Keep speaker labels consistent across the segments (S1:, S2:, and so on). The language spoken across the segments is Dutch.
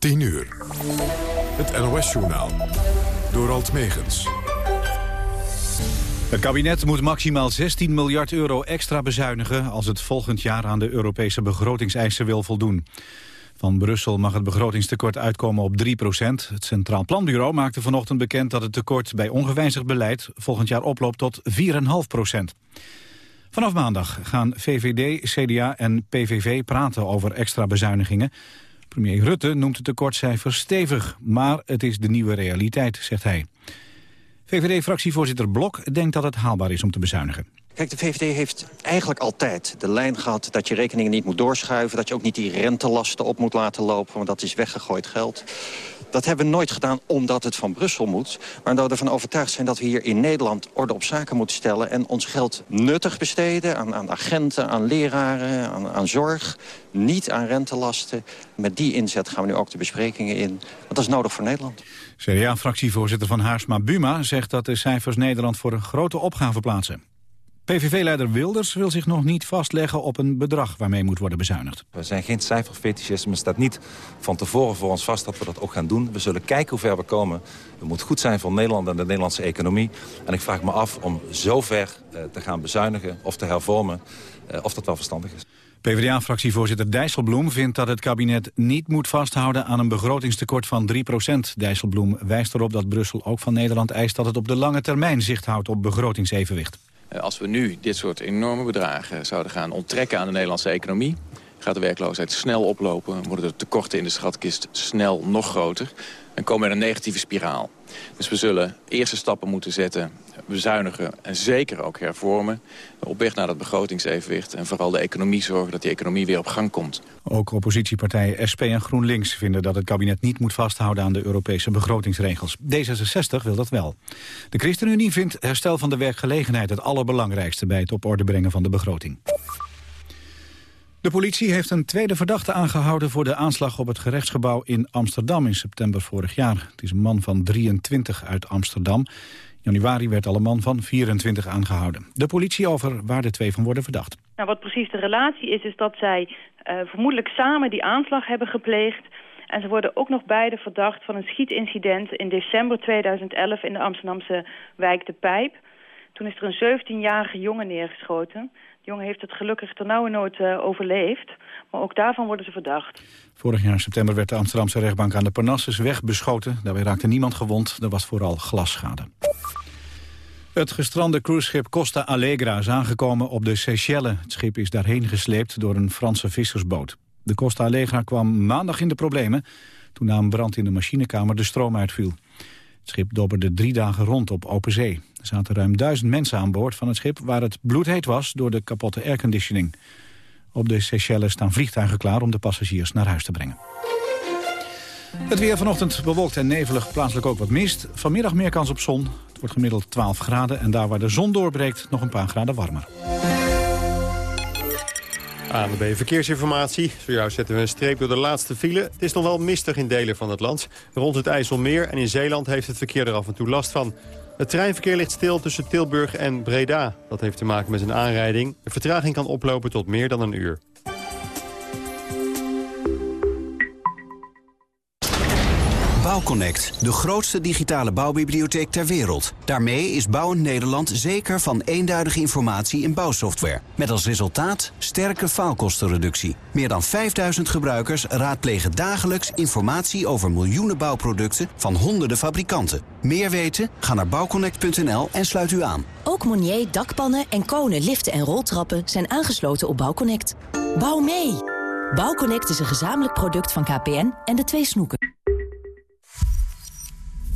S1: 10 uur. Het NOS-journaal. Door Alt Megens.
S2: Het kabinet moet maximaal 16 miljard euro extra bezuinigen... als het volgend jaar aan de Europese begrotingseisen wil voldoen. Van Brussel mag het begrotingstekort uitkomen op 3 procent. Het Centraal Planbureau maakte vanochtend bekend dat het tekort... bij ongewijzigd beleid volgend jaar oploopt tot 4,5 procent. Vanaf maandag gaan VVD, CDA en PVV praten over extra bezuinigingen. Premier Rutte noemt het tekortcijfer stevig, maar het is de nieuwe realiteit, zegt hij. VVD-fractievoorzitter Blok denkt dat het haalbaar is om te bezuinigen.
S3: Kijk, de VVD heeft eigenlijk altijd de lijn gehad dat je rekeningen niet moet doorschuiven. Dat je ook niet die rentelasten op moet laten lopen, want dat is weggegooid geld. Dat hebben we nooit gedaan omdat het van Brussel moet. Maar omdat we ervan overtuigd zijn dat we hier in Nederland orde op zaken moeten stellen... en ons geld nuttig besteden aan, aan agenten, aan leraren, aan, aan zorg. Niet aan rentelasten. Met die inzet gaan we nu ook de besprekingen in. Want dat is nodig voor Nederland.
S2: CDA-fractievoorzitter van Haarsma Buma zegt dat de cijfers Nederland voor een grote opgave plaatsen. PVV-leider Wilders wil zich nog niet vastleggen op een bedrag waarmee moet worden bezuinigd.
S4: We zijn geen cijferfetischisme. Het staat niet van tevoren voor ons vast dat we dat ook gaan doen. We zullen kijken hoe ver we komen. Het moet goed zijn voor Nederland en de Nederlandse economie. En ik vraag me af om zo ver eh, te gaan bezuinigen of te hervormen... Eh, of dat wel verstandig is.
S2: PvdA-fractievoorzitter Dijsselbloem vindt dat het kabinet niet moet vasthouden aan een begrotingstekort van 3% Dijsselbloem wijst erop dat Brussel ook van Nederland eist dat het op de lange termijn zicht houdt op begrotingsevenwicht.
S5: Eh, als we nu dit soort enorme bedragen zouden gaan onttrekken aan de Nederlandse economie... gaat de werkloosheid snel oplopen, worden de tekorten in de schatkist snel nog groter... en komen we in een negatieve spiraal. Dus we zullen eerste stappen moeten zetten, bezuinigen en zeker ook hervormen... op weg naar dat begrotingsevenwicht en vooral de economie zorgen dat die economie weer op gang komt.
S2: Ook oppositiepartijen SP en GroenLinks vinden dat het kabinet niet moet vasthouden aan de Europese begrotingsregels. D66 wil dat wel. De ChristenUnie vindt herstel van de werkgelegenheid het allerbelangrijkste bij het op orde brengen van de begroting. De politie heeft een tweede verdachte aangehouden voor de aanslag op het gerechtsgebouw in Amsterdam in september vorig jaar. Het is een man van 23 uit Amsterdam. Januari werd al een man van 24 aangehouden. De politie over waar de twee van worden verdacht.
S6: Nou, wat precies de relatie is, is dat zij uh, vermoedelijk samen die aanslag hebben gepleegd. En ze worden ook nog beide verdacht van een schietincident in december 2011 in de Amsterdamse wijk De Pijp. Toen is er een 17-jarige jongen neergeschoten. De jongen heeft het gelukkig ternauwernood uh, overleefd. Maar ook daarvan worden ze verdacht.
S2: Vorig jaar in september werd de Amsterdamse rechtbank aan de Parnassus wegbeschoten. Daarbij raakte niemand gewond. Er was vooral glasschade. Het gestrande cruiseschip Costa Allegra is aangekomen op de Seychelles. Het schip is daarheen gesleept door een Franse vissersboot. De Costa Allegra kwam maandag in de problemen... toen na een brand in de machinekamer de stroom uitviel. Het schip dobberde drie dagen rond op open zee. Er zaten ruim duizend mensen aan boord van het schip... waar het bloedheet was door de kapotte airconditioning. Op de Seychelles staan vliegtuigen klaar om de passagiers naar huis te brengen. Het weer vanochtend bewolkt en nevelig, plaatselijk ook wat mist. Vanmiddag meer kans op zon. Het wordt gemiddeld 12 graden en daar waar de zon doorbreekt nog een paar graden warmer.
S7: ANWB Verkeersinformatie. Zojuist zetten we een streep door de laatste file. Het is nog wel mistig in delen van het land. Rond het IJsselmeer en in Zeeland heeft het verkeer er af en toe last van. Het treinverkeer ligt stil tussen Tilburg en Breda. Dat heeft te maken met een aanrijding. De vertraging kan oplopen tot meer dan een uur.
S8: Bouwconnect, de grootste digitale bouwbibliotheek ter wereld. Daarmee is Bouwend Nederland zeker van eenduidige informatie in bouwsoftware. Met als resultaat sterke faalkostenreductie. Meer dan 5000 gebruikers raadplegen dagelijks informatie over miljoenen bouwproducten van honderden fabrikanten. Meer weten? Ga naar bouwconnect.nl en sluit u aan.
S9: Ook Monier dakpannen en konen, liften en roltrappen zijn aangesloten op Bouwconnect. Bouw mee! Bouwconnect is een gezamenlijk product van KPN en de twee snoeken.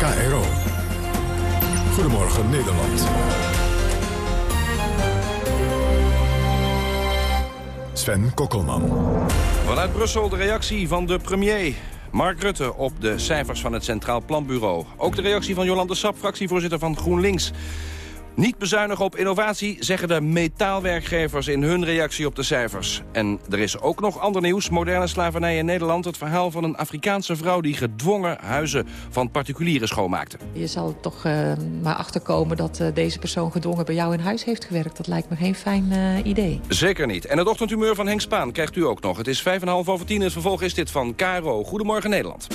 S1: KRO. Goedemorgen Nederland. Sven Kokkelman.
S10: Vanuit Brussel de reactie van de premier. Mark Rutte op de cijfers van het Centraal Planbureau. Ook de reactie van Jolande Sap, fractievoorzitter van GroenLinks. Niet bezuinigen op innovatie, zeggen de metaalwerkgevers in hun reactie op de cijfers. En er is ook nog ander nieuws. Moderne slavernij in Nederland. Het verhaal van een Afrikaanse vrouw die gedwongen huizen van particulieren schoonmaakte.
S11: Je zal toch uh, maar achterkomen dat uh, deze persoon gedwongen bij jou in huis heeft gewerkt. Dat lijkt me geen fijn uh, idee.
S10: Zeker niet. En het ochtendhumeur van Henk Spaan krijgt u ook nog. Het is vijf en half over tien. Het vervolg is dit van KRO. Goedemorgen Nederland.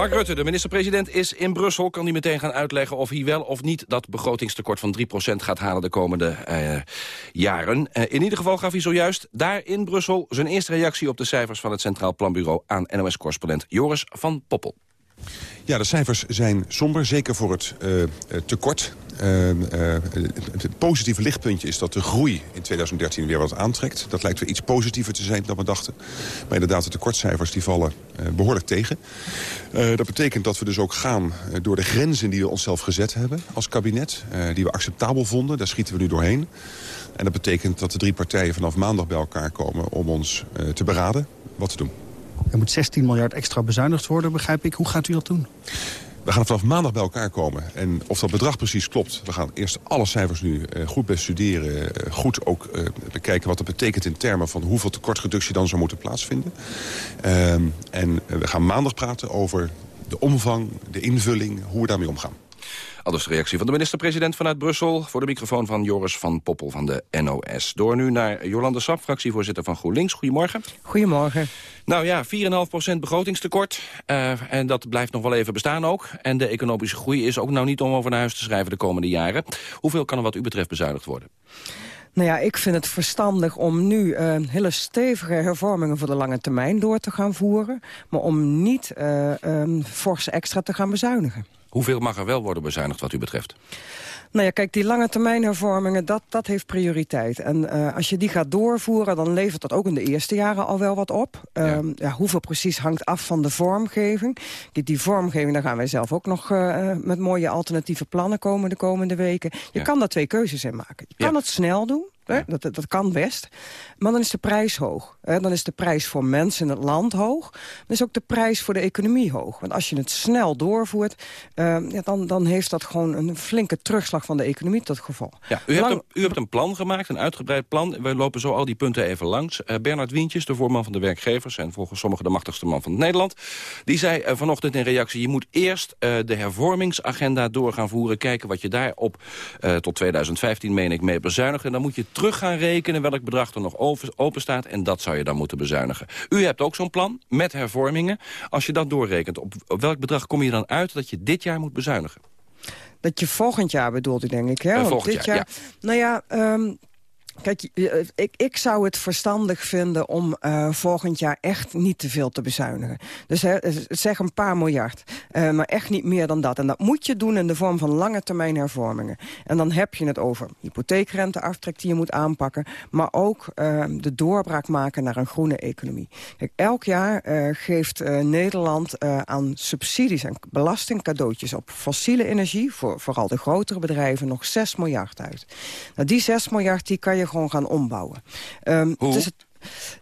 S10: Mark Rutte, de minister-president, is in Brussel. Kan hij meteen gaan uitleggen of hij wel of niet... dat begrotingstekort van 3% gaat halen de komende uh, jaren. Uh, in ieder geval gaf hij zojuist daar in Brussel... zijn eerste reactie op de cijfers van het Centraal Planbureau... aan NOS-correspondent Joris van Poppel.
S12: Ja, de cijfers zijn somber, zeker voor het uh, tekort. Uh, uh, het positieve lichtpuntje is dat de groei in 2013 weer wat aantrekt. Dat lijkt weer iets positiever te zijn dan we dachten. Maar inderdaad, de tekortcijfers die vallen uh, behoorlijk tegen. dat betekent dat we dus ook gaan door de grenzen die we onszelf gezet hebben als kabinet. die we acceptabel vonden, daar schieten we nu doorheen. En dat betekent dat de drie partijen vanaf maandag bij elkaar komen om ons te beraden wat te doen.
S13: Er moet 16 miljard extra bezuinigd worden, begrijp ik. Hoe gaat u dat doen?
S12: We gaan vanaf maandag bij elkaar komen. En of dat bedrag precies klopt, we gaan eerst alle cijfers nu uh, goed bestuderen. Uh, goed ook uh, bekijken wat dat betekent in termen van hoeveel tekortreductie dan zou moeten plaatsvinden. en we gaan maandag praten over de omvang, de invulling, hoe we daarmee omgaan.
S10: Aldus de reactie van de minister-president vanuit Brussel... voor de microfoon van Joris van Poppel van de NOS. Door nu naar Jolande Sap, fractievoorzitter van GroenLinks. Goedemorgen.
S14: Goedemorgen.
S10: Nou ja, 4,5% begrotingstekort. Uh, en dat blijft nog wel even bestaan ook. En de economische groei is ook nou niet om over naar huis te schrijven de komende jaren. Hoeveel kan er wat u betreft bezuinigd worden?
S14: Nou ja, ik vind het verstandig om nu uh, hele stevige hervormingen voor de lange termijn door te gaan voeren. Maar om niet uh, um, fors extra te gaan bezuinigen.
S10: Hoeveel mag er wel worden bezuinigd wat u betreft?
S14: Nou ja, kijk, die lange termijn hervormingen, dat, dat heeft prioriteit. En uh, als je die gaat doorvoeren, dan levert dat ook in de eerste jaren al wel wat op. Ja. Um, ja, hoeveel precies hangt af van de vormgeving. Die, die vormgeving, daar gaan wij zelf ook nog uh, met mooie alternatieve plannen komen de komende weken. Je ja. kan daar twee keuzes in maken. Je kan het snel doen. Ja. Dat, dat, kan best. Maar dan is de prijs hoog. Hè? Dan is de prijs voor mensen in het land hoog. Dan is ook de prijs voor de economie hoog. Want als je het snel doorvoert... Uh, ja, dan, dan heeft dat gewoon een flinke terugslag van de economie tot gevolg.
S10: Ja, u, Lang... hebt een, u hebt een plan gemaakt, een uitgebreid plan. We lopen zo al die punten even langs. Uh, Bernard Wientjes, de voorman van de werkgevers... en volgens sommigen de machtigste man van Nederland... die zei uh, vanochtend in reactie... je moet eerst de hervormingsagenda door gaan voeren... kijken wat je daar op tot 2015, meen ik, mee bezuinigt. En dan moet je terug gaan rekenen welk bedrag er nog open staat. En dat zou je dan moeten bezuinigen. U hebt ook zo'n plan met hervormingen. Als je dat doorrekent, op, welk bedrag kom je dan uit dat je dit jaar moet bezuinigen?
S14: Dat je volgend jaar bedoelt u, denk ik. Hè?
S10: Uh, volgend
S14: dit
S10: jaar,
S14: jaar,
S10: ja.
S14: Nou ja, um, Kijk, ik, ik zou het verstandig vinden om uh, volgend jaar echt niet te veel te bezuinigen. Dus zeg een paar miljard, uh, maar echt niet meer dan dat. En dat moet je doen in de vorm van lange termijn hervormingen. En dan heb je het over hypotheekrenteaftrek die je moet aanpakken... maar ook de doorbraak maken naar een groene economie. Kijk, elk jaar geeft Nederland aan subsidies en belastingcadeautjes... op fossiele energie, voor vooral de grotere bedrijven, nog 6 miljard uit. Nou, die 6 miljard die kan je gewoon gaan ombouwen. Um,
S10: Hoe?
S14: Dus het,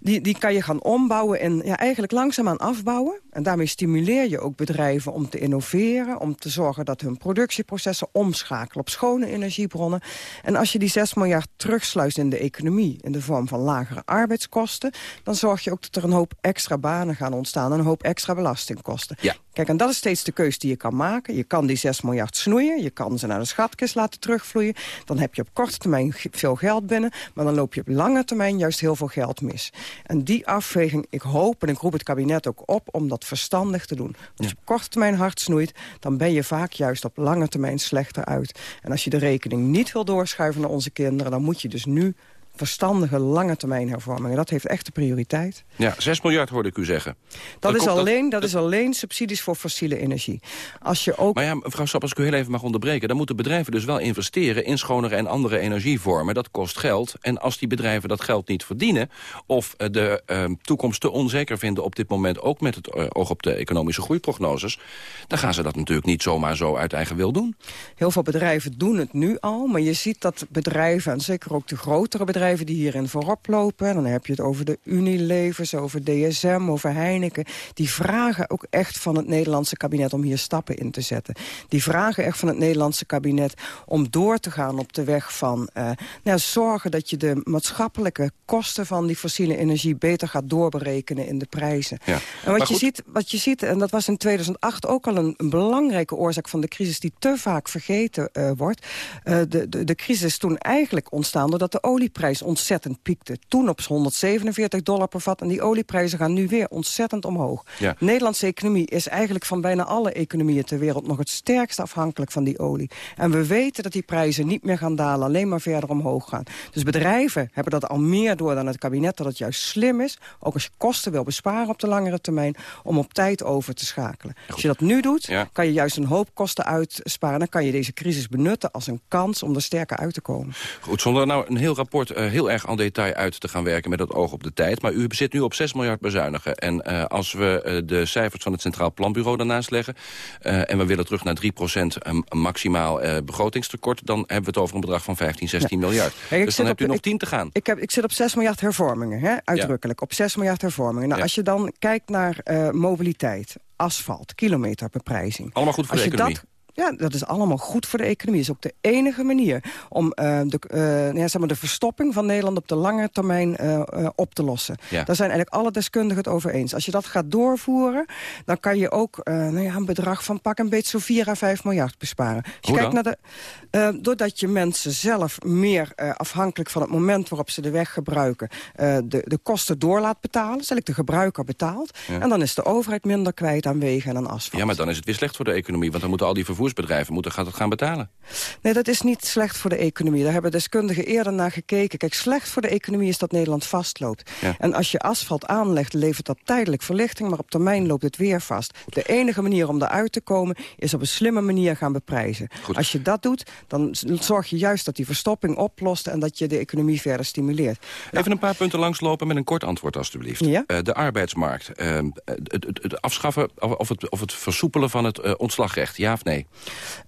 S14: die, die kan je gaan ombouwen en ja, eigenlijk langzaamaan afbouwen. En daarmee stimuleer je ook bedrijven om te innoveren... om te zorgen dat hun productieprocessen omschakelen op schone energiebronnen. En als je die 6 miljard terugsluist in de economie... in de vorm van lagere arbeidskosten... dan zorg je ook dat er een hoop extra banen gaan ontstaan... en een hoop extra belastingkosten.
S10: Ja.
S14: Kijk, en dat is steeds de keus die je kan maken. Je kan die 6 miljard snoeien, je kan ze naar de schatkist laten terugvloeien. Dan heb je op korte termijn veel geld binnen... maar dan loop je op lange termijn juist heel veel geld mis. En die afweging, ik hoop en ik roep het kabinet ook op... om dat verstandig te doen. Als je op korte termijn hard snoeit... dan ben je vaak juist op lange termijn slechter uit. En als je de rekening niet wil doorschuiven naar onze kinderen... dan moet je dus nu verstandige lange termijn hervormingen. Dat heeft echt de prioriteit.
S10: Ja, 6 miljard hoorde ik u zeggen.
S14: Dat, is, alleen, dat, is alleen subsidies voor fossiele energie. Als je ook...
S10: Maar ja, mevrouw Sap, als ik u heel even mag onderbreken... dan moeten bedrijven dus wel investeren in schonere en andere energievormen. Dat kost geld. En als die bedrijven dat geld niet verdienen... of eh, de uh, toekomst te onzeker vinden op dit moment... ook met het uh, oog op de economische groeiprognoses... dan gaan ze dat natuurlijk niet zomaar zo uit eigen wil doen.
S14: Heel veel bedrijven doen het nu al. Maar je ziet dat bedrijven, en zeker ook de grotere bedrijven... die hierin voorop lopen... dan heb je het over de Unilevers, over DSM, over Heineken... die vragen ook echt van het Nederlandse kabinet om hier stappen in te zetten. Die vragen echt van het Nederlandse kabinet om door te gaan op de weg van... Uh, nou, zorgen dat je de maatschappelijke kosten van die fossiele energie... beter gaat doorberekenen in de prijzen.
S10: Ja.
S14: En wat je, ziet, wat je ziet, en dat was in 2008 ook al een, een belangrijke oorzaak van de crisis... die te vaak vergeten uh, wordt. Uh, de, de, de crisis is toen eigenlijk ontstaan doordat de olieprijs ontzettend piekte. Toen op 147 dollar per vat en die olieprijzen gaan nu weer ontzettend omhoog.
S10: Ja.
S14: De Nederlandse economie is eigenlijk van bijna alle economieën ter wereld... nog het sterkst afhankelijk van die olie. En we weten dat die prijzen niet meer gaan dalen, alleen maar verder omhoog gaan. Dus bedrijven hebben dat al meer door dan het kabinet... dat het juist slim is, ook als je kosten wil besparen op de langere termijn... om op tijd over te schakelen. Als je dat nu doet,
S10: Ja.
S14: kan je juist een hoop kosten uitsparen. Dan kan je deze crisis benutten als een kans om er sterker uit te komen.
S10: Goed, zonder nou een heel rapport uh, heel erg aan detail uit te gaan werken... met het oog op de tijd. Maar u zit nu op 6 miljard bezuinigen. En uh, als we uh, de cijfers van het Centraal Planbureau daarnaast leggen... en we willen terug naar 3% maximaal begrotingstekort... dan hebben we het over een bedrag van 15, 16 ja. miljard.
S14: Hey,
S10: dus dan hebt u nog
S14: ik,
S10: 10 te gaan.
S14: Ik, heb, ik zit op 6 miljard hervormingen, hè, uitdrukkelijk. Ja. Op 6 miljard hervormingen. Nou,
S10: Ja.
S14: Als je dan kijkt naar mobiliteit, asfalt, kilometerbeprijzing...
S10: Allemaal goed voor
S14: als
S10: de economie.
S14: Dat, ja, dat is allemaal goed voor de economie. Dat is ook de enige manier om uh, de, uh, ja, zeg maar de verstopping van Nederland op de lange termijn uh, op te lossen.
S10: Ja.
S14: Daar zijn eigenlijk alle deskundigen het over eens. Als je dat gaat doorvoeren, dan kan je ook nou ja, een bedrag van pak een beetje zo 4 à 5 miljard besparen. Als je kijkt naar de, doordat je mensen zelf meer afhankelijk van het moment waarop ze de weg gebruiken, de, de kosten door laat betalen. Stel ik de gebruiker betaalt.
S10: Ja.
S14: En dan is de overheid minder kwijt aan wegen en aan asfalt.
S10: Ja, maar dan is het weer slecht voor de economie. Want dan moeten al die vervoersbedrijven moeten, gaat het gaan betalen.
S14: Nee, dat is niet slecht voor de economie. Daar hebben deskundigen eerder naar gekeken. Kijk, slecht voor de economie is dat Nederland vastloopt.
S10: Ja.
S14: En als je asfalt aanlegt, levert dat tijdelijk verlichting... maar op termijn loopt het weer vast. De enige manier om eruit te komen is op een slimme manier gaan beprijzen.
S10: Goed.
S14: Als je dat doet, dan zorg je juist dat die verstopping oplost... en dat je de economie verder stimuleert.
S10: Even een paar punten langslopen met een kort antwoord, alstublieft.
S14: Ja?
S10: Uh, de arbeidsmarkt. Uh, het, het, het, afschaffen of het, of het versoepelen van het uh, ontslagrecht, ja of nee?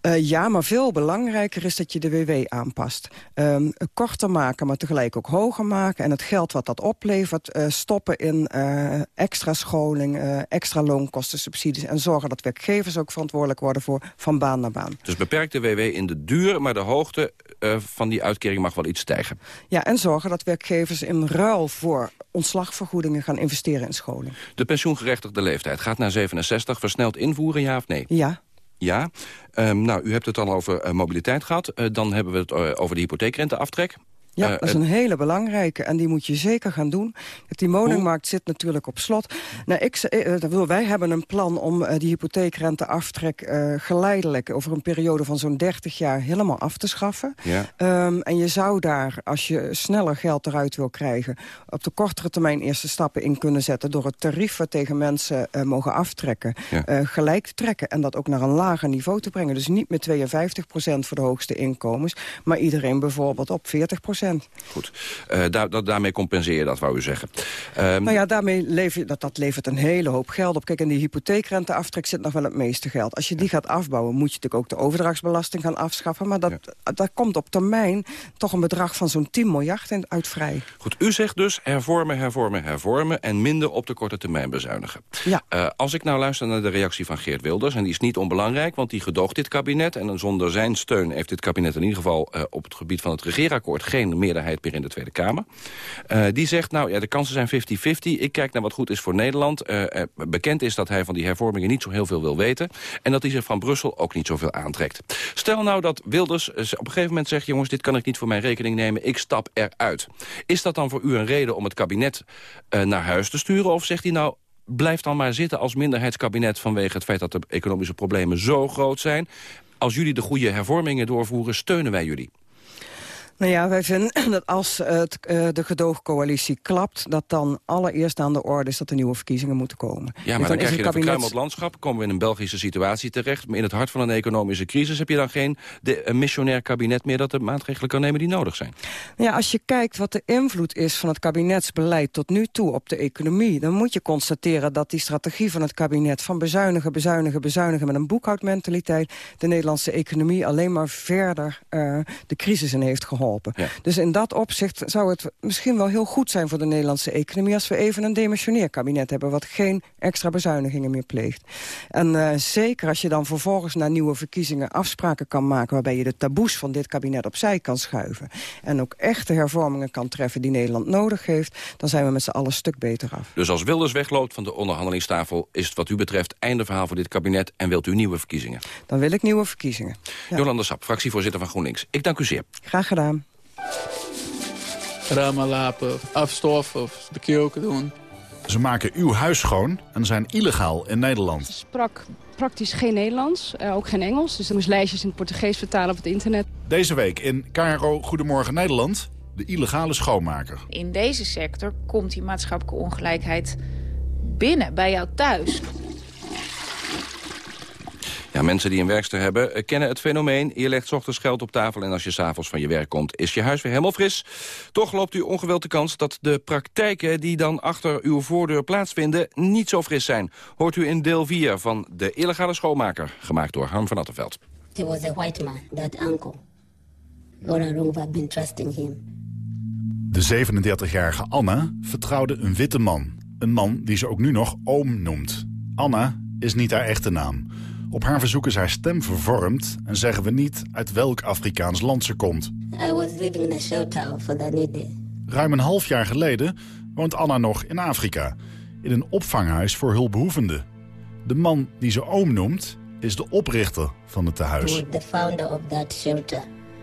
S14: Uh, ja, maar veel belangrijker is dat je de WW aanpast. Um, korter maken, maar tegelijk ook hoger maken. En het geld wat dat oplevert, uh, stoppen in uh, extra scholing, extra loonkosten, subsidies... en zorgen dat werkgevers ook verantwoordelijk worden voor van baan naar baan.
S10: Dus beperk de WW in de duur, maar de hoogte van die uitkering mag wel iets stijgen.
S14: Ja, en zorgen dat werkgevers in ruil voor ontslagvergoedingen gaan investeren in scholing.
S10: De pensioengerechtigde leeftijd gaat naar 67, versneld invoeren, ja of nee?
S14: Ja.
S10: Ja. Um, nou, u hebt het al over uh, mobiliteit gehad. Uh, dan hebben we het uh, over de hypotheekrenteaftrek.
S14: Ja, dat is een hele belangrijke en die moet je zeker gaan doen. Die woningmarkt zit natuurlijk op slot. Nou, ik, uh, wij hebben een plan om uh, die hypotheekrenteaftrek geleidelijk... over een periode van zo'n 30 jaar helemaal af te schaffen.
S10: Ja.
S14: Um, en je zou daar, als je sneller geld eruit wil krijgen... op de kortere termijn eerste stappen in kunnen zetten... door het tarief wat tegen mensen mogen aftrekken
S10: ja.
S14: gelijk te trekken... en dat ook naar een lager niveau te brengen. Dus niet met 52% voor de hoogste inkomens... maar iedereen bijvoorbeeld op 40
S10: Goed, uh, daar, dat, daarmee compenseer je dat, wou u zeggen. Um,
S14: nou ja, daarmee lever, dat, dat levert een hele hoop geld op. Kijk, en die hypotheekrenteaftrek zit nog wel het meeste geld. Als je die gaat afbouwen, moet je natuurlijk ook de overdrachtsbelasting gaan afschaffen. Maar dat, ja. daar komt op termijn toch een bedrag van zo'n 10 miljard in, uit vrij.
S10: Goed, u zegt dus hervormen, hervormen, hervormen... en minder op de korte termijn bezuinigen.
S14: Ja.
S10: Uh, als ik nou luister naar de reactie van Geert Wilders... en die is niet onbelangrijk, want die gedoogt dit kabinet... en zonder zijn steun heeft dit kabinet in ieder geval... Uh, op het gebied van het regeerakkoord geen meerderheid meer in de Tweede Kamer. Uh, die zegt, nou ja, de kansen zijn 50-50. Ik kijk naar wat goed is voor Nederland. Uh, uh, bekend is dat hij van die hervormingen niet zo heel veel wil weten. En dat hij zich van Brussel ook niet zoveel aantrekt. Stel nou dat Wilders op een gegeven moment zegt... jongens, dit kan ik niet voor mijn rekening nemen, ik stap eruit. Is dat dan voor u een reden om het kabinet naar huis te sturen? Of zegt hij nou, blijf dan maar zitten als minderheidskabinet... vanwege het feit dat de economische problemen zo groot zijn. Als jullie de goede hervormingen doorvoeren, steunen wij jullie.
S14: Nou ja, wij vinden dat als het, uh, de gedoogcoalitie klapt... dat dan allereerst aan de orde is dat er nieuwe verkiezingen moeten komen.
S10: Ja, maar dan, krijg je een kabinet... verkruimeld landschap. komen we in een Belgische situatie terecht. Maar in het hart van een economische crisis heb je dan geen de, een missionair kabinet meer... dat de maatregelen kan nemen die nodig zijn.
S14: Ja, als je kijkt wat de invloed is van het kabinetsbeleid tot nu toe op de economie... dan moet je constateren dat die strategie van het kabinet... van bezuinigen, bezuinigen, bezuinigen met een boekhoudmentaliteit... de Nederlandse economie alleen maar verder uh, de crisis in heeft geholpen. Dus in dat opzicht zou het misschien wel heel goed zijn voor de Nederlandse economie... als we even een demissionair kabinet hebben... wat geen extra bezuinigingen meer pleegt. En uh, zeker als je dan vervolgens naar nieuwe verkiezingen afspraken kan maken... waarbij je de taboes van dit kabinet opzij kan schuiven... en ook echte hervormingen kan treffen die Nederland nodig heeft... dan zijn we met z'n allen een stuk beter af.
S10: Dus als Wilders wegloopt van de onderhandelingstafel... is het wat u betreft einde verhaal voor dit kabinet... en wilt u nieuwe verkiezingen?
S14: Dan wil ik nieuwe verkiezingen.
S10: Ja. Jolanda Sap, fractievoorzitter van GroenLinks. Ik dank u zeer.
S14: Graag gedaan
S15: ramen lapen, afstoffen of de keuken doen.
S16: Ze maken uw huis schoon en zijn illegaal in Nederland.
S17: Ze sprak praktisch geen Nederlands, uh, ook geen Engels. Dus ze moest lijstjes in het Portugees vertalen op het internet.
S16: Deze week in KRO Goedemorgen Nederland, de illegale schoonmaker.
S18: In deze sector komt die maatschappelijke ongelijkheid binnen, bij jou thuis.
S10: Ja, mensen die een werkster hebben eh, kennen het fenomeen. Je legt ochtends geld op tafel en als je s'avonds van je werk komt... is je huis weer helemaal fris. Toch loopt u ongewild de kans dat de praktijken... die dan achter uw voordeur plaatsvinden niet zo fris zijn. Hoort u in deel 4 van De Illegale Schoonmaker... gemaakt door Harm van Attenveld.
S19: He was a white man, that uncle. All along I've been trusting him.
S16: De 37-jarige Anna vertrouwde een witte man. Een man die ze ook nu nog oom noemt. Anna is niet haar echte naam... Op haar verzoek is haar stem vervormd en zeggen we niet uit welk Afrikaans land ze komt.
S19: I was living in a shelter for
S16: Ruim een half jaar geleden woont Anna nog in Afrika, in een opvanghuis voor hulpbehoevenden. De man die ze oom noemt, is de oprichter van het tehuis.
S19: The founder of that shelter.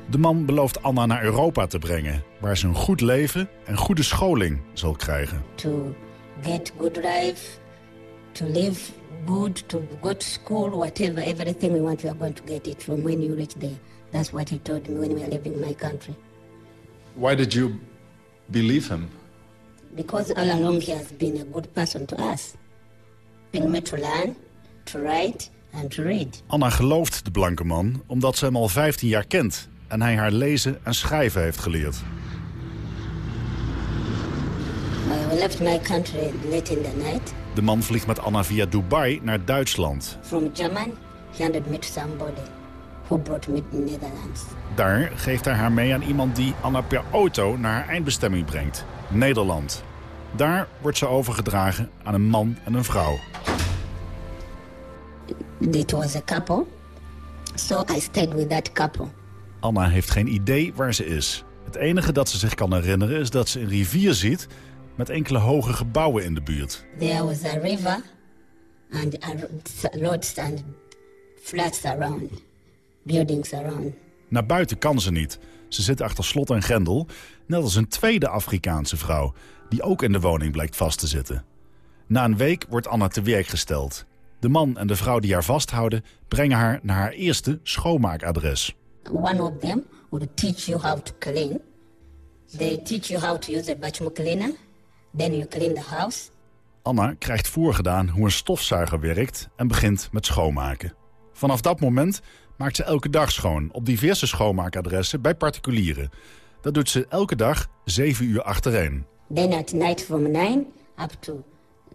S16: De man belooft Anna naar Europa te brengen, waar ze een goed leven en goede scholing zal krijgen.
S19: To get good life, to live good, to go to school, whatever, everything we want, we are going to get it from when you reach there. That's what he told me when we were living in my country.
S4: Why did you believe him?
S19: Because all along he has been a good person to us. Being me to learn, to write and to read.
S16: Anna gelooft de blanke man omdat ze hem al 15 jaar kent en hij haar lezen en schrijven heeft geleerd.
S19: I left my country late in the night.
S16: De man vliegt met Anna via Dubai naar Duitsland.
S19: From German, he handed me to somebody who brought me to Netherlands.
S16: Daar geeft hij haar mee aan iemand die Anna per auto naar haar eindbestemming brengt. Nederland. Daar wordt ze overgedragen aan een man en een vrouw.
S19: Dit was a couple. So I stayed with that couple.
S16: Anna heeft geen idee waar ze is. Het enige dat ze zich kan herinneren is dat ze een rivier ziet met enkele hoge gebouwen in de buurt.
S19: There was a river and roads and flats around, buildings around.
S16: Naar buiten kan ze niet. Ze zit achter slot en grendel, net als een tweede Afrikaanse vrouw... die ook in de woning blijkt vast te zitten. Na een week wordt Anna te werk gesteld. De man en de vrouw die haar vasthouden... brengen haar naar haar eerste schoonmaakadres.
S19: One of them would teach you how to clean. They teach you how to use a vacuum cleaner. Then you clean the house.
S16: Anna krijgt voorgedaan hoe een stofzuiger werkt en begint met schoonmaken. Vanaf dat moment maakt ze elke dag schoon op diverse schoonmaakadressen bij particulieren. Dat doet ze elke dag zeven uur achtereen.
S19: Then at night from 9 up to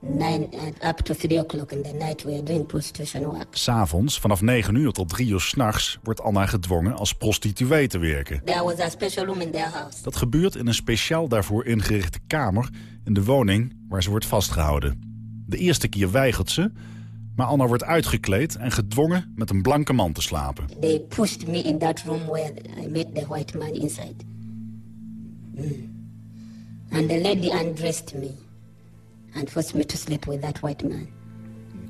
S19: 9 uh, up to 3 o'clock in the night we are doing prostitution work.
S16: S'avonds vanaf 9 uur tot 3 uur s'nachts wordt Anna gedwongen als prostituee te werken.
S19: There was a special room in their house.
S16: Dat gebeurt in een speciaal daarvoor ingerichte kamer in de woning waar ze wordt vastgehouden. De eerste keer weigert ze, maar Anna wordt uitgekleed en gedwongen met een blanke man te slapen.
S19: They pushed me in that room where I met the white man inside. Mm. And the lady undressed me and forced me to sleep with that white man.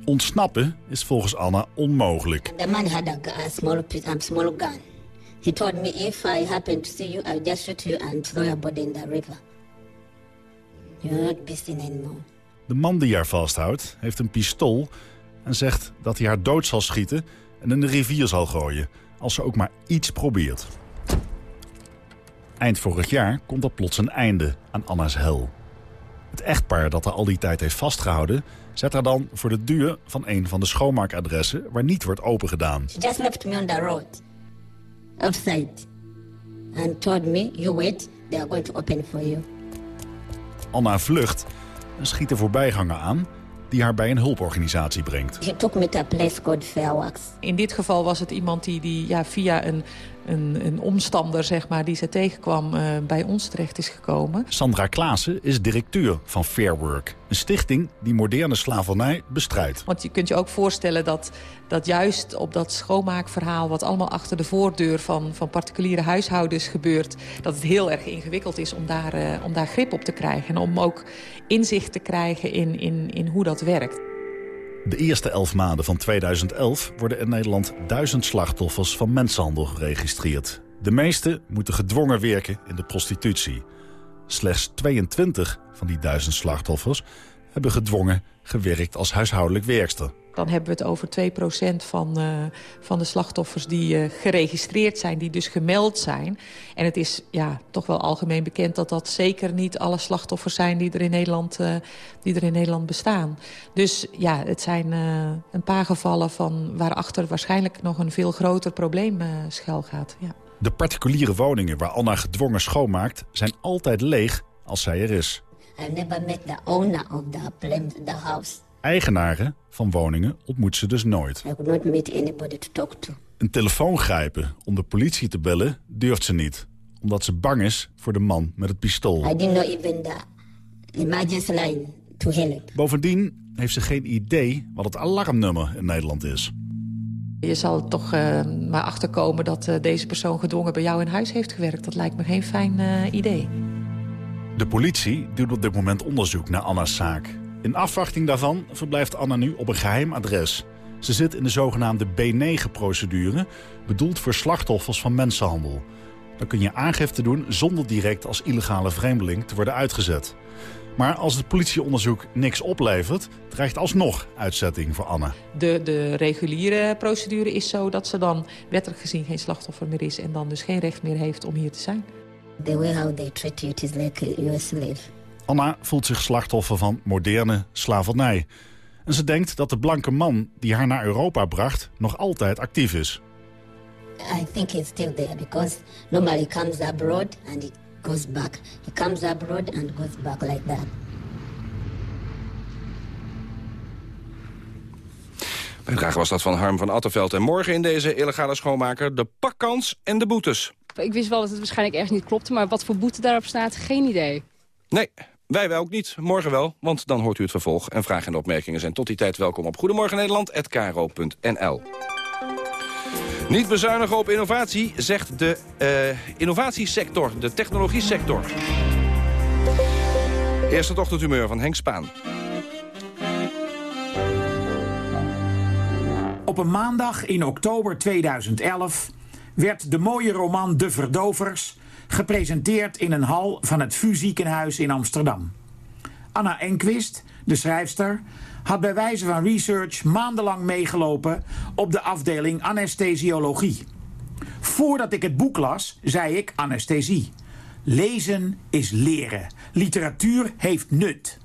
S16: Ontsnappen is volgens Anna onmogelijk.
S19: The man had a, a small, a small gun. He told me if I happen to see you, I'll just shoot you and throw your body in the river.
S16: De man die haar vasthoudt heeft een pistool en zegt dat hij haar dood zal schieten en in de rivier zal gooien als ze ook maar iets probeert. Eind vorig jaar komt er plots een einde aan Anna's hel. Het echtpaar dat haar al die tijd heeft vastgehouden... zet haar dan voor de deur van een van de schoonmaakadressen... waar niet wordt opengedaan.
S19: She just left me on the road, outside, and told me, you wait, they are going to open for you.
S16: Anna vlucht en schiet de voorbijganger aan... die haar bij een hulporganisatie brengt.
S19: She took me to a place called Fairworks.
S11: In dit geval was het iemand die, die ja, via een, een, een omstander zeg maar, die ze tegenkwam eh, bij ons terecht is gekomen.
S16: Sandra Klaassen is directeur van Fair Work. Een stichting die moderne slavernij bestrijdt.
S11: Want je kunt je ook voorstellen dat, dat juist op dat schoonmaakverhaal... wat allemaal achter de voordeur van, van particuliere huishoudens gebeurt... dat het heel erg ingewikkeld is om daar, eh, om daar grip op te krijgen. En om ook inzicht te krijgen in, in, in hoe dat werkt.
S16: De eerste elf maanden van 2011 worden in Nederland duizend slachtoffers van mensenhandel geregistreerd. De meeste moeten gedwongen werken in de prostitutie. Slechts 22 van die duizend slachtoffers hebben gedwongen gewerkt als huishoudelijk werkster.
S11: Dan hebben we het over 2% van, uh, van de slachtoffers die uh, geregistreerd zijn, die dus gemeld zijn. En het is ja, toch wel algemeen bekend dat dat zeker niet alle slachtoffers zijn die er in Nederland, uh, die er in Nederland bestaan. Dus ja, het zijn een paar gevallen van waarachter waarschijnlijk nog een veel groter probleem schuil gaat. Ja.
S16: De particuliere woningen waar Anna gedwongen schoonmaakt zijn altijd leeg als zij er is.
S19: I've never met the owner of the, the house.
S16: Eigenaren van woningen ontmoet ze dus nooit.
S19: I could not meet anybody to talk to.
S16: Een telefoon grijpen om de politie te bellen durft ze niet. Omdat ze bang is voor de man met het pistool.
S19: I didn't know even the emergency line to help.
S16: Bovendien heeft ze geen idee wat het alarmnummer in Nederland is.
S11: Je zal er toch uh, maar achterkomen dat uh, deze persoon gedwongen bij jou in huis heeft gewerkt. Dat lijkt me geen fijn uh, idee.
S16: De politie doet op dit moment onderzoek naar Anna's zaak. In afwachting daarvan verblijft Anna nu op een geheim adres. Ze zit in de zogenaamde B9-procedure, bedoeld voor slachtoffers van mensenhandel. Dan kun je aangifte doen zonder direct als illegale vreemdeling te worden uitgezet. Maar als het politieonderzoek niks oplevert, dreigt alsnog uitzetting voor Anne.
S11: De, de reguliere procedure is zo dat ze dan wettelijk gezien geen slachtoffer meer is... en dan dus geen recht meer heeft om hier te zijn.
S19: The way how they treat you, it is like you're a slave.
S16: Anna voelt zich slachtoffer van moderne slavernij. En ze denkt dat de blanke man die haar naar Europa bracht nog altijd actief is.
S19: I think it's still there because normally comes abroad and he goes back. He comes abroad and goes back like that.
S10: Bijdrage was dat van Harm van Attenveld. En morgen in deze illegale schoonmaker de pakkans en de boetes.
S17: Ik wist wel dat het waarschijnlijk ergens niet klopte... maar wat voor boete daarop staat, geen idee.
S10: Nee, wij wel ook niet. Morgen wel, want dan hoort u het vervolg. En vragen en opmerkingen zijn tot die tijd welkom op Goedemorgen. Niet bezuinigen op innovatie, zegt de uh, innovatiesector, de technologiesector. Eerste ochtendhumeur van Henk Spaan.
S20: Op een maandag in oktober 2011 werd de mooie roman De Verdovers gepresenteerd in een hal van het VU ziekenhuis in Amsterdam. Anna Enquist, de schrijfster, had bij wijze van research maandenlang meegelopen op de afdeling anesthesiologie. Voordat ik het boek las, zei ik anesthesie. Lezen is leren. Literatuur heeft nut.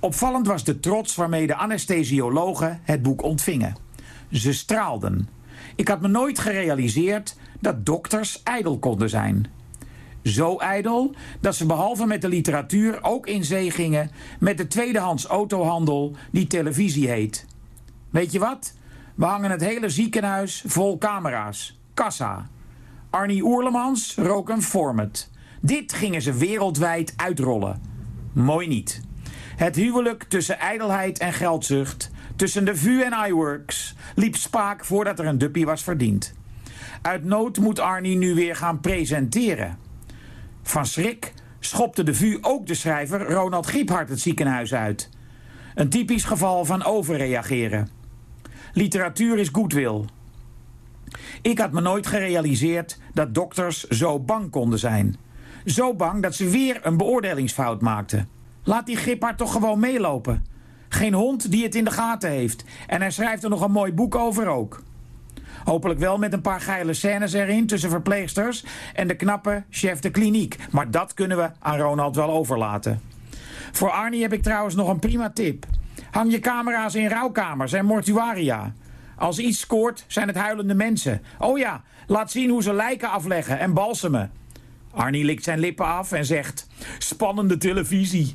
S20: Opvallend was de trots waarmee de anesthesiologen het boek ontvingen. Ze straalden. Ik had me nooit gerealiseerd dat dokters ijdel konden zijn. Zo ijdel dat ze behalve met de literatuur ook in zee gingen met de tweedehands autohandel die televisie heet. Weet je wat? We hangen het hele ziekenhuis vol camera's. Kassa. Arnie Oerlemans rook een Format. Dit gingen ze wereldwijd uitrollen. Mooi niet. Het huwelijk tussen ijdelheid en geldzucht, tussen de VU en iWorks, liep spaak voordat er een duppie was verdiend. Uit nood moet Arnie nu weer gaan presenteren. Van schrik schopte de VU ook de schrijver Ronald Giephardt het ziekenhuis uit. Een typisch geval van overreageren. Literatuur is goedwil. Ik had me nooit gerealiseerd dat dokters zo bang konden zijn. Zo bang dat ze weer een beoordelingsfout maakten. Laat die Giphart toch gewoon meelopen. Geen hond die het in de gaten heeft. En hij schrijft er nog een mooi boek over ook. Hopelijk wel met een paar geile scènes erin tussen verpleegsters en de knappe chef de kliniek. Maar dat kunnen we aan Ronald wel overlaten. Voor Arnie heb ik trouwens nog een prima tip. Hang je camera's in rouwkamers en mortuaria. Als iets scoort, zijn het huilende mensen. Oh ja, laat zien hoe ze lijken afleggen en balsemen. Arnie likt zijn lippen af en zegt... Spannende televisie.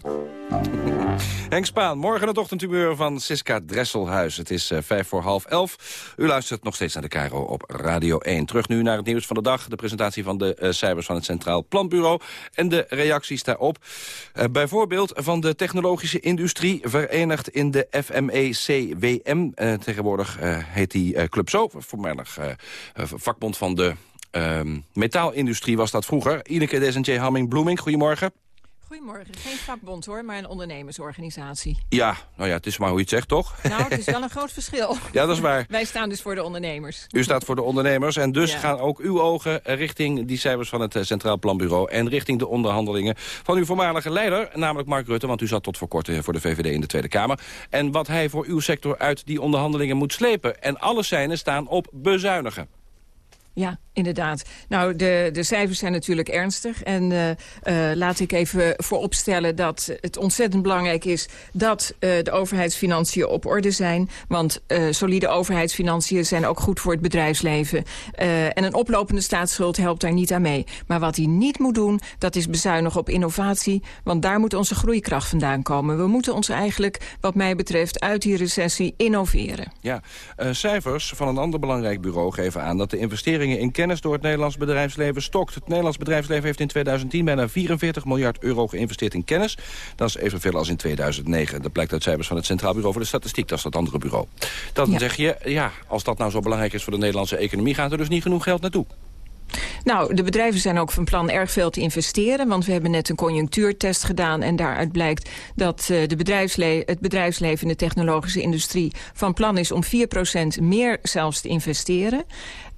S10: Henk Spaan, morgen het ochtendhumeur van Siska Dresselhuis. Het is uh, vijf voor half elf. U luistert nog steeds naar de Cairo op Radio 1. Terug nu naar het nieuws van de dag. De presentatie van de uh, cijfers van het Centraal Planbureau. En de reacties daarop. Uh, bijvoorbeeld van de technologische industrie. Verenigd in de FMECWM. tegenwoordig heet die club zo. Voormalig vakbond van de Um, metaalindustrie was dat vroeger. Ineke Desentje Hamming-Bloeming, goedemorgen.
S21: Goedemorgen. Geen vakbond hoor, maar een ondernemersorganisatie.
S10: Ja, nou ja, het is maar hoe je het zegt, toch?
S21: Nou, het is wel een groot verschil.
S10: Ja, dat is waar.
S21: Wij staan dus voor de ondernemers.
S10: U staat voor de ondernemers en dus ja. gaan ook uw ogen richting die cijfers van het eh, Centraal Planbureau... en richting de onderhandelingen van uw voormalige leider, namelijk Mark Rutte... want u zat tot voor kort voor de VVD in de Tweede Kamer. En wat hij voor uw sector uit die onderhandelingen moet slepen. En alle seinen staan op bezuinigen.
S21: Ja, inderdaad. Nou, de, de cijfers zijn natuurlijk ernstig. En uh, uh, laat ik even vooropstellen dat het ontzettend belangrijk is... dat uh, de overheidsfinanciën op orde zijn. Want solide overheidsfinanciën zijn ook goed voor het bedrijfsleven. en een oplopende staatsschuld helpt daar niet aan mee. Maar wat hij niet moet doen, dat is bezuinigen op innovatie. Want daar moet onze groeikracht vandaan komen. We moeten ons eigenlijk, wat mij betreft, uit die recessie innoveren.
S10: Ja, cijfers van een ander belangrijk bureau geven aan... dat de investeringen in kennis door het Nederlands bedrijfsleven stokt. Het Nederlands bedrijfsleven heeft in 2010 bijna 44 miljard euro geïnvesteerd in kennis. Dat is evenveel als in 2009. Dat blijkt uit cijfers van het Centraal Bureau voor de Statistiek. Dat is dat andere bureau. Dan ja. zeg je, ja, als dat nou zo belangrijk is voor de Nederlandse economie... gaat er dus niet genoeg geld naartoe.
S21: Nou, de bedrijven zijn ook van plan erg veel te investeren. Want we hebben net een conjunctuurtest gedaan. En daaruit blijkt dat uh, de bedrijfsle het bedrijfsleven in de technologische industrie... van plan is om 4% meer zelfs te investeren.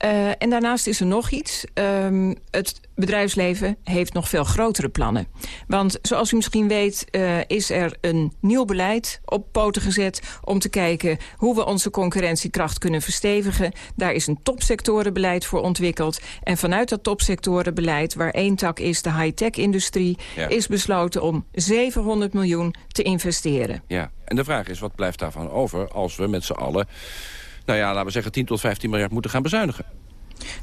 S21: Uh, en daarnaast is er nog iets. Um, het bedrijfsleven heeft nog veel grotere plannen. Want zoals u misschien weet uh, is er een nieuw beleid op poten gezet... om te kijken hoe we onze concurrentiekracht kunnen verstevigen. Daar is een topsectorenbeleid voor ontwikkeld. En vanuit dat topsectorenbeleid, waar één tak is de high-tech-industrie... Ja. is besloten om 700 miljoen te investeren.
S10: Ja, en de vraag is, wat blijft daarvan over als we met z'n allen nou ja, laten we zeggen 10 tot 15 miljard moeten gaan bezuinigen.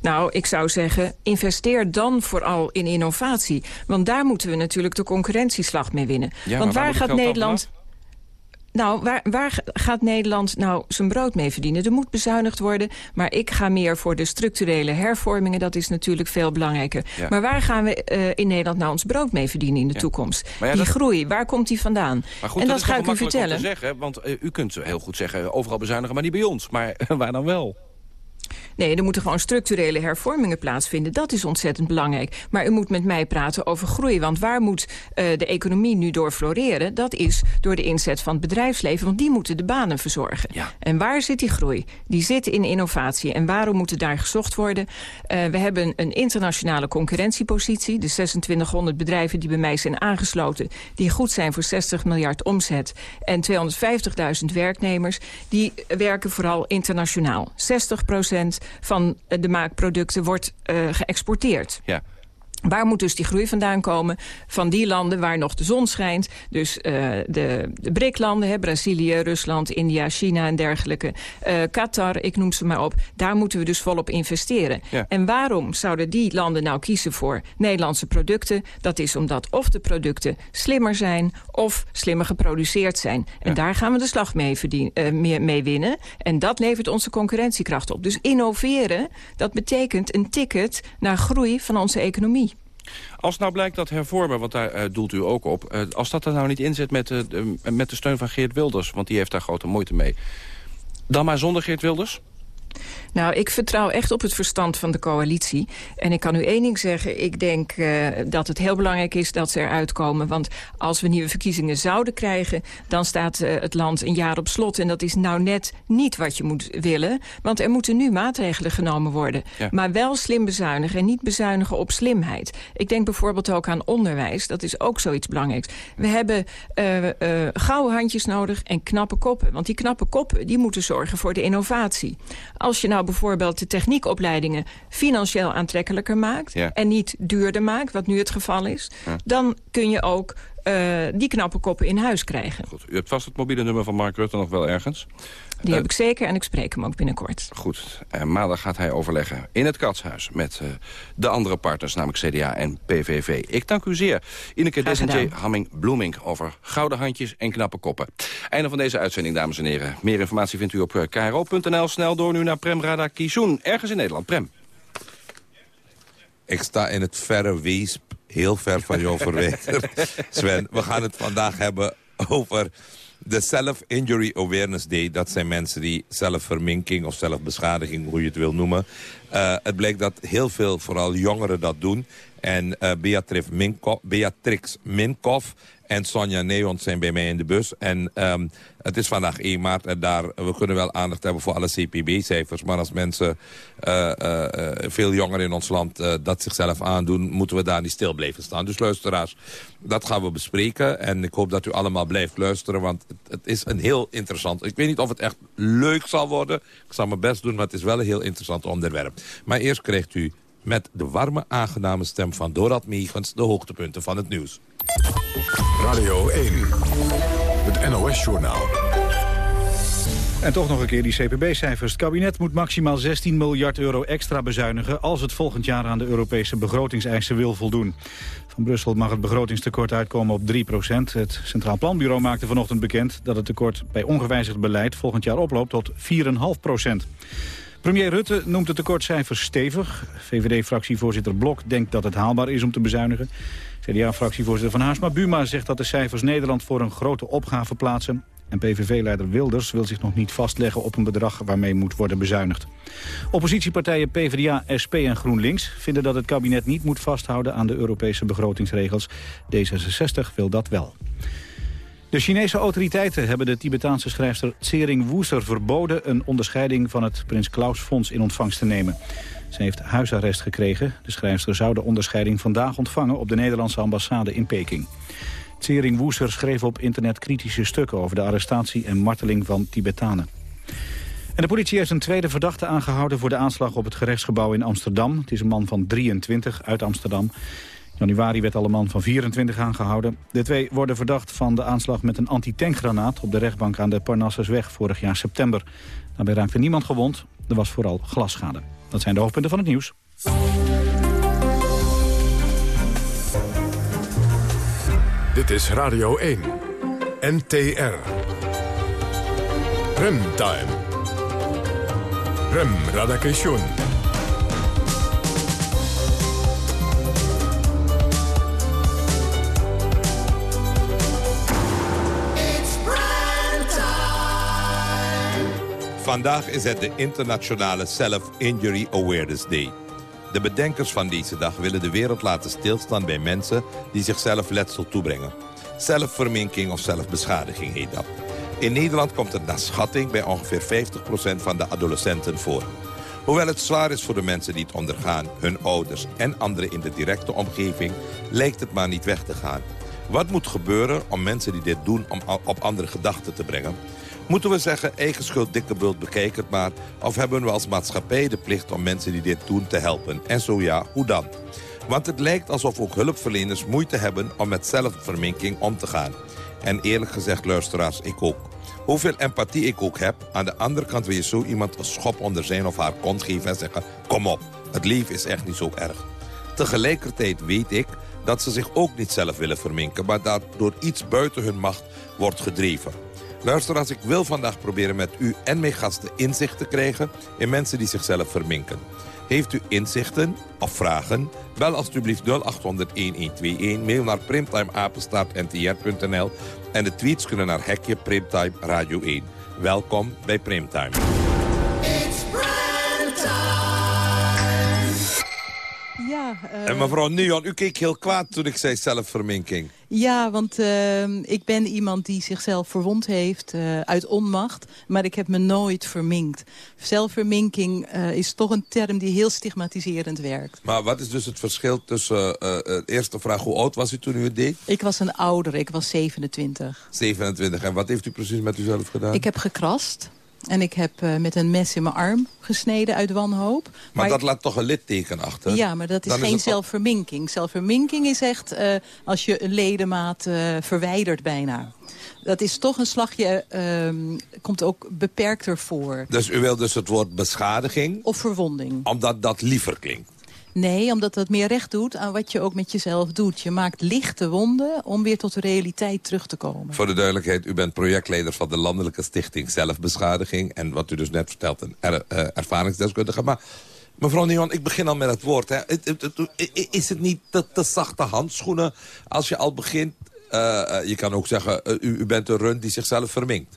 S21: Nou, ik zou zeggen, investeer dan vooral in innovatie. Want daar moeten we natuurlijk de concurrentieslag mee winnen.
S10: Ja,
S21: want
S10: waar,
S21: waar gaat Nederland... Nou, waar, waar, gaat Nederland nou zijn brood mee verdienen? Er moet bezuinigd worden, maar ik ga meer voor de structurele hervormingen. Dat is natuurlijk veel belangrijker. Ja. Maar waar gaan we uh, in Nederland nou ons brood mee verdienen in de ja. toekomst?
S10: Ja,
S21: die
S10: dat...
S21: groei, waar komt die vandaan?
S10: Maar goed,
S21: en
S10: dat,
S21: dat, ga ik u vertellen.
S10: Te zeggen, want uh, u kunt heel goed zeggen, overal bezuinigen, maar niet bij ons. Maar waar dan wel?
S21: Nee, er moeten gewoon structurele hervormingen plaatsvinden. Dat is ontzettend belangrijk. Maar u moet met mij praten over groei. Want waar moet uh, de economie nu door floreren? Dat is door de inzet van het bedrijfsleven. Want die moeten de banen verzorgen.
S10: Ja.
S21: En waar zit die groei? Die zit in innovatie. En waarom moet het daar gezocht worden? Uh, we hebben een internationale concurrentiepositie. De 2600 bedrijven die bij mij zijn aangesloten... die goed zijn voor 60 miljard omzet. En 250.000 werknemers. Die werken vooral internationaal. 60 procent van de maakproducten wordt uh, geëxporteerd.
S10: Ja.
S21: Waar moet dus die groei vandaan komen? Van die landen waar nog de zon schijnt. Dus uh, de, de BRIC-landen, Brazilië, Rusland, India, China en dergelijke. Uh, Qatar, ik noem ze maar op. Daar moeten we dus volop investeren.
S10: Ja.
S21: En waarom zouden die landen nou kiezen voor Nederlandse producten? Dat is omdat of de producten slimmer zijn of slimmer geproduceerd zijn. En
S10: Ja.
S21: daar gaan we de slag mee, verdien, uh, mee, mee winnen. En dat levert onze concurrentiekracht op. Dus innoveren, dat betekent een ticket naar groei van onze economie.
S10: Als nou blijkt dat hervormen, want daar uh, doelt u ook op... Uh, als dat er nou niet inzet met, de, met de steun van Geert Wilders... want die heeft daar grote moeite mee... dan maar zonder Geert Wilders?
S21: Nou, ik vertrouw echt op het verstand van de coalitie. En ik kan u één ding zeggen. Ik denk uh, dat het heel belangrijk is dat ze eruit komen. Want als we nieuwe verkiezingen zouden krijgen... dan staat uh, het land een jaar op slot. En dat is nou net niet wat je moet willen. Want er moeten nu maatregelen genomen worden.
S10: Ja.
S21: Maar wel slim bezuinigen en niet bezuinigen op slimheid. Ik denk bijvoorbeeld ook aan onderwijs. Dat is ook zoiets belangrijks. We hebben uh, gouden handjes nodig en knappe koppen. Want die knappe koppen die moeten zorgen voor de innovatie. Als je nou bijvoorbeeld de techniekopleidingen financieel aantrekkelijker maakt...
S10: Ja.
S21: en niet duurder maakt, wat nu het geval is...
S10: Ja.
S21: dan kun je ook eh, die knappe koppen in huis krijgen.
S10: Goed, u hebt vast het mobiele nummer van Mark Rutte nog wel ergens.
S21: Die heb ik zeker en ik spreek hem ook binnenkort.
S10: Goed, en maandag gaat hij overleggen in het Katshuis... met eh, de andere partners, namelijk CDA en PVV. Ik dank u zeer, Ineke Desentje
S21: gedaan.
S10: Hamming-Bloeming... over gouden handjes en knappe koppen. Einde van deze uitzending, dames en heren. Meer informatie vindt u op eh, kro.nl. Snel door nu naar Prem Radakishun, ergens in Nederland. Prem.
S22: Ik sta in het verre Weesp, heel ver van jou verwijderd. Sven, we gaan het vandaag hebben over de Self-Injury Awareness Day. Dat zijn mensen die zelfverminking of zelfbeschadiging, hoe je het wil noemen. Eh, het blijkt dat heel veel, vooral jongeren, dat doen. En Minkoff, Beatrix Minkoff en Sonja Neon zijn bij mij in de bus. En ehm, het is vandaag 1 maart en daar, we kunnen wel aandacht hebben voor alle CPB-cijfers. Maar als mensen, eh, eh, veel jongeren in ons land, eh, dat zichzelf aandoen... moeten we daar niet stil blijven staan. Dus luisteraars, dat gaan we bespreken. En ik hoop dat u allemaal blijft luisteren, want het, het is een heel interessant... Ik weet niet of het echt leuk zal worden. Ik zal mijn best doen, maar het is wel een heel interessant onderwerp. Maar eerst krijgt u met de warme, aangename stem van Dorad Meegens... de hoogtepunten van het nieuws.
S1: Radio 1, het NOS-journaal.
S2: En toch nog een keer die CPB-cijfers. Het kabinet moet maximaal 16 miljard euro extra bezuinigen... als het volgend jaar aan de Europese begrotingseisen wil voldoen. Van Brussel mag het begrotingstekort uitkomen op 3% Het Centraal Planbureau maakte vanochtend bekend... dat het tekort bij ongewijzigd beleid volgend jaar oploopt tot 4,5 Premier Rutte noemt het tekortcijfers stevig. VVD-fractievoorzitter Blok denkt dat het haalbaar is om te bezuinigen. CDA-fractievoorzitter Van Haarsma Buma zegt dat de cijfers Nederland voor een grote opgave plaatsen. En PVV-leider Wilders wil zich nog niet vastleggen op een bedrag waarmee moet worden bezuinigd. Oppositiepartijen PvdA, SP en GroenLinks vinden dat het kabinet niet moet vasthouden aan de Europese begrotingsregels. D66 wil dat wel. De Chinese autoriteiten hebben de Tibetaanse schrijfster Tsering Woeser verboden een onderscheiding van het Prins Klaus Fonds in ontvangst te nemen. Ze heeft huisarrest gekregen. De schrijfster zou de onderscheiding vandaag ontvangen op de Nederlandse ambassade in Peking. Tsering Woeser schreef op internet kritische stukken over de arrestatie en marteling van Tibetanen. En de politie heeft een tweede verdachte aangehouden voor de aanslag op het gerechtsgebouw in Amsterdam. Het is een man van 23 uit Amsterdam. Januari werd al een man van 24 aangehouden. De twee worden verdacht van de aanslag met een antitankgranaat op de rechtbank aan de Parnassusweg vorig jaar september. Daarbij raakte niemand gewond. Er was vooral glasschade. Dat zijn de hoofdpunten van het nieuws.
S1: Dit is Radio 1, NTR. Remtime. Rem Radakation.
S22: Vandaag is het de internationale Self-Injury Awareness Day. De bedenkers van deze dag willen de wereld laten stilstaan bij mensen die zichzelf letsel toebrengen. Zelfverminking of zelfbeschadiging heet dat. In Nederland komt het naar schatting bij ongeveer 50% van de adolescenten voor. Hoewel het zwaar is voor de mensen die het ondergaan, hun ouders en anderen in de directe omgeving, lijkt het maar niet weg te gaan. Wat moet gebeuren om mensen die dit doen om op andere gedachten te brengen? Moeten we zeggen, eigen schuld, dikke bult, bekijk het maar... of hebben we als maatschappij de plicht om mensen die dit doen te helpen? En zo ja, hoe dan? Want het lijkt alsof ook hulpverleners moeite hebben om met zelfverminking om te gaan. En eerlijk gezegd, luisteraars, ik ook. Hoeveel empathie ik ook heb, aan de andere kant wil je zo iemand een schop onder zijn of haar kont geven en zeggen... kom op, het leven is echt niet zo erg. Tegelijkertijd weet ik dat ze zich ook niet zelf willen verminken... maar dat door iets buiten hun macht wordt gedreven. Luisteraars, ik wil vandaag proberen met u en mijn gasten inzicht te krijgen... in mensen die zichzelf verminken. Heeft u inzichten of vragen? Bel alstublieft 0800-1121. Mail naar primtimeapenstaartntr.nl. En de tweets kunnen naar Hekje Primtime Radio 1. Welkom bij Primtime.
S23: Ja, eh,
S22: En mevrouw Neon, u keek heel kwaad toen ik zei zelfverminking.
S23: ja, want eh, ik ben iemand die zichzelf verwond heeft eh, uit onmacht. Maar ik heb me nooit verminkt. Zelfverminking eh, is toch een term die heel stigmatiserend werkt.
S22: Maar wat is dus het verschil tussen... de eerste vraag, hoe oud was u toen u het deed?
S23: Ik was een ouder, ik was 27.
S22: 27. En wat heeft u precies met uzelf gedaan?
S23: Ik heb gekrast. En ik heb uh, met een mes in mijn arm gesneden uit wanhoop.
S22: Maar, maar dat laat toch een litteken achter?
S23: Ja, maar dat is
S22: Dan
S23: geen zelfverminking. Zelfverminking is echt uh, als je een ledemaat uh, verwijdert bijna. Dat is toch een slagje, uh, komt ook beperkter voor.
S22: Dus u wil dus het woord beschadiging?
S23: Of verwonding.
S22: Omdat dat liever klinkt?
S23: Nee, omdat dat meer recht doet aan wat je ook met jezelf doet. Je maakt lichte wonden om weer tot de realiteit terug te komen.
S22: Voor de duidelijkheid, u bent projectleider van de Landelijke Stichting Zelfbeschadiging. En wat u dus net vertelt, een uh, ervaringsdeskundige. Maar mevrouw Neon, ik begin al met het woord. Hè. Is het niet te, te zachte handschoenen als je al begint... Uh, je kan ook zeggen, u, u bent een rund die zichzelf verminkt.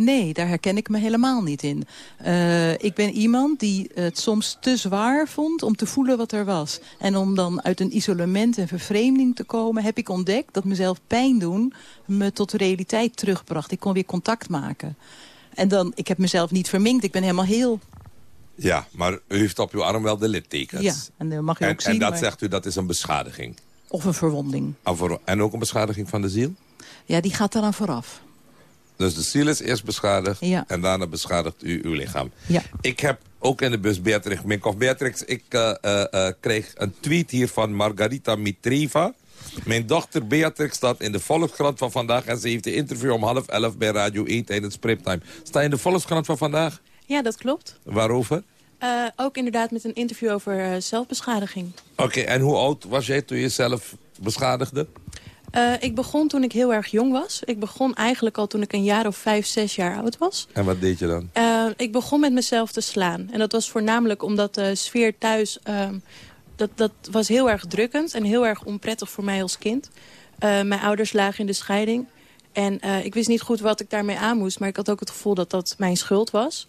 S23: Nee, daar herken ik me helemaal niet in. Uh, ik ben iemand die het soms te zwaar vond om te voelen wat er was. En om dan uit een isolement en vervreemding te komen... heb ik ontdekt dat mezelf pijn doen me tot de realiteit terugbracht. Ik kon weer contact maken. En dan, ik heb mezelf niet verminkt, ik ben helemaal heel...
S22: Ja, maar u heeft op uw arm wel de littekens.
S23: Ja, en dat mag u
S22: en,
S23: ook zien.
S22: En dat
S23: maar...
S22: zegt u, dat is een beschadiging.
S23: Of een verwonding.
S22: En ook een beschadiging van de ziel?
S23: Ja, die gaat eraan vooraf.
S22: Dus de ziel is eerst beschadigd
S23: ja.
S22: en daarna beschadigt u uw lichaam.
S23: Ja.
S22: Ik heb ook in de bus Beatrix Minkoff. Beatrix, ik uh, uh, uh, kreeg een tweet hier van Margarita Mitreva. Mijn dochter Beatrix staat in de Volkskrant van vandaag... en ze heeft een interview om half elf bij Radio 1 tijdens Priptime. Sta je in de Volkskrant van vandaag?
S24: Ja, dat klopt.
S22: Waarover?
S24: Uh, ook inderdaad met een interview over zelfbeschadiging.
S22: Oké, okay, en hoe oud was jij toen je zelf beschadigde?
S24: Uh, ik begon toen ik heel erg jong was. Ik begon eigenlijk al toen ik een jaar of vijf, zes jaar oud was.
S22: En wat deed je dan?
S24: Uh, ik begon met mezelf te slaan. En dat was voornamelijk omdat de sfeer thuis... Uh, dat, dat was heel erg drukkend en heel erg onprettig voor mij als kind. mijn ouders lagen in de scheiding. En ik wist niet goed wat ik daarmee aan moest. Maar ik had ook het gevoel dat dat mijn schuld was.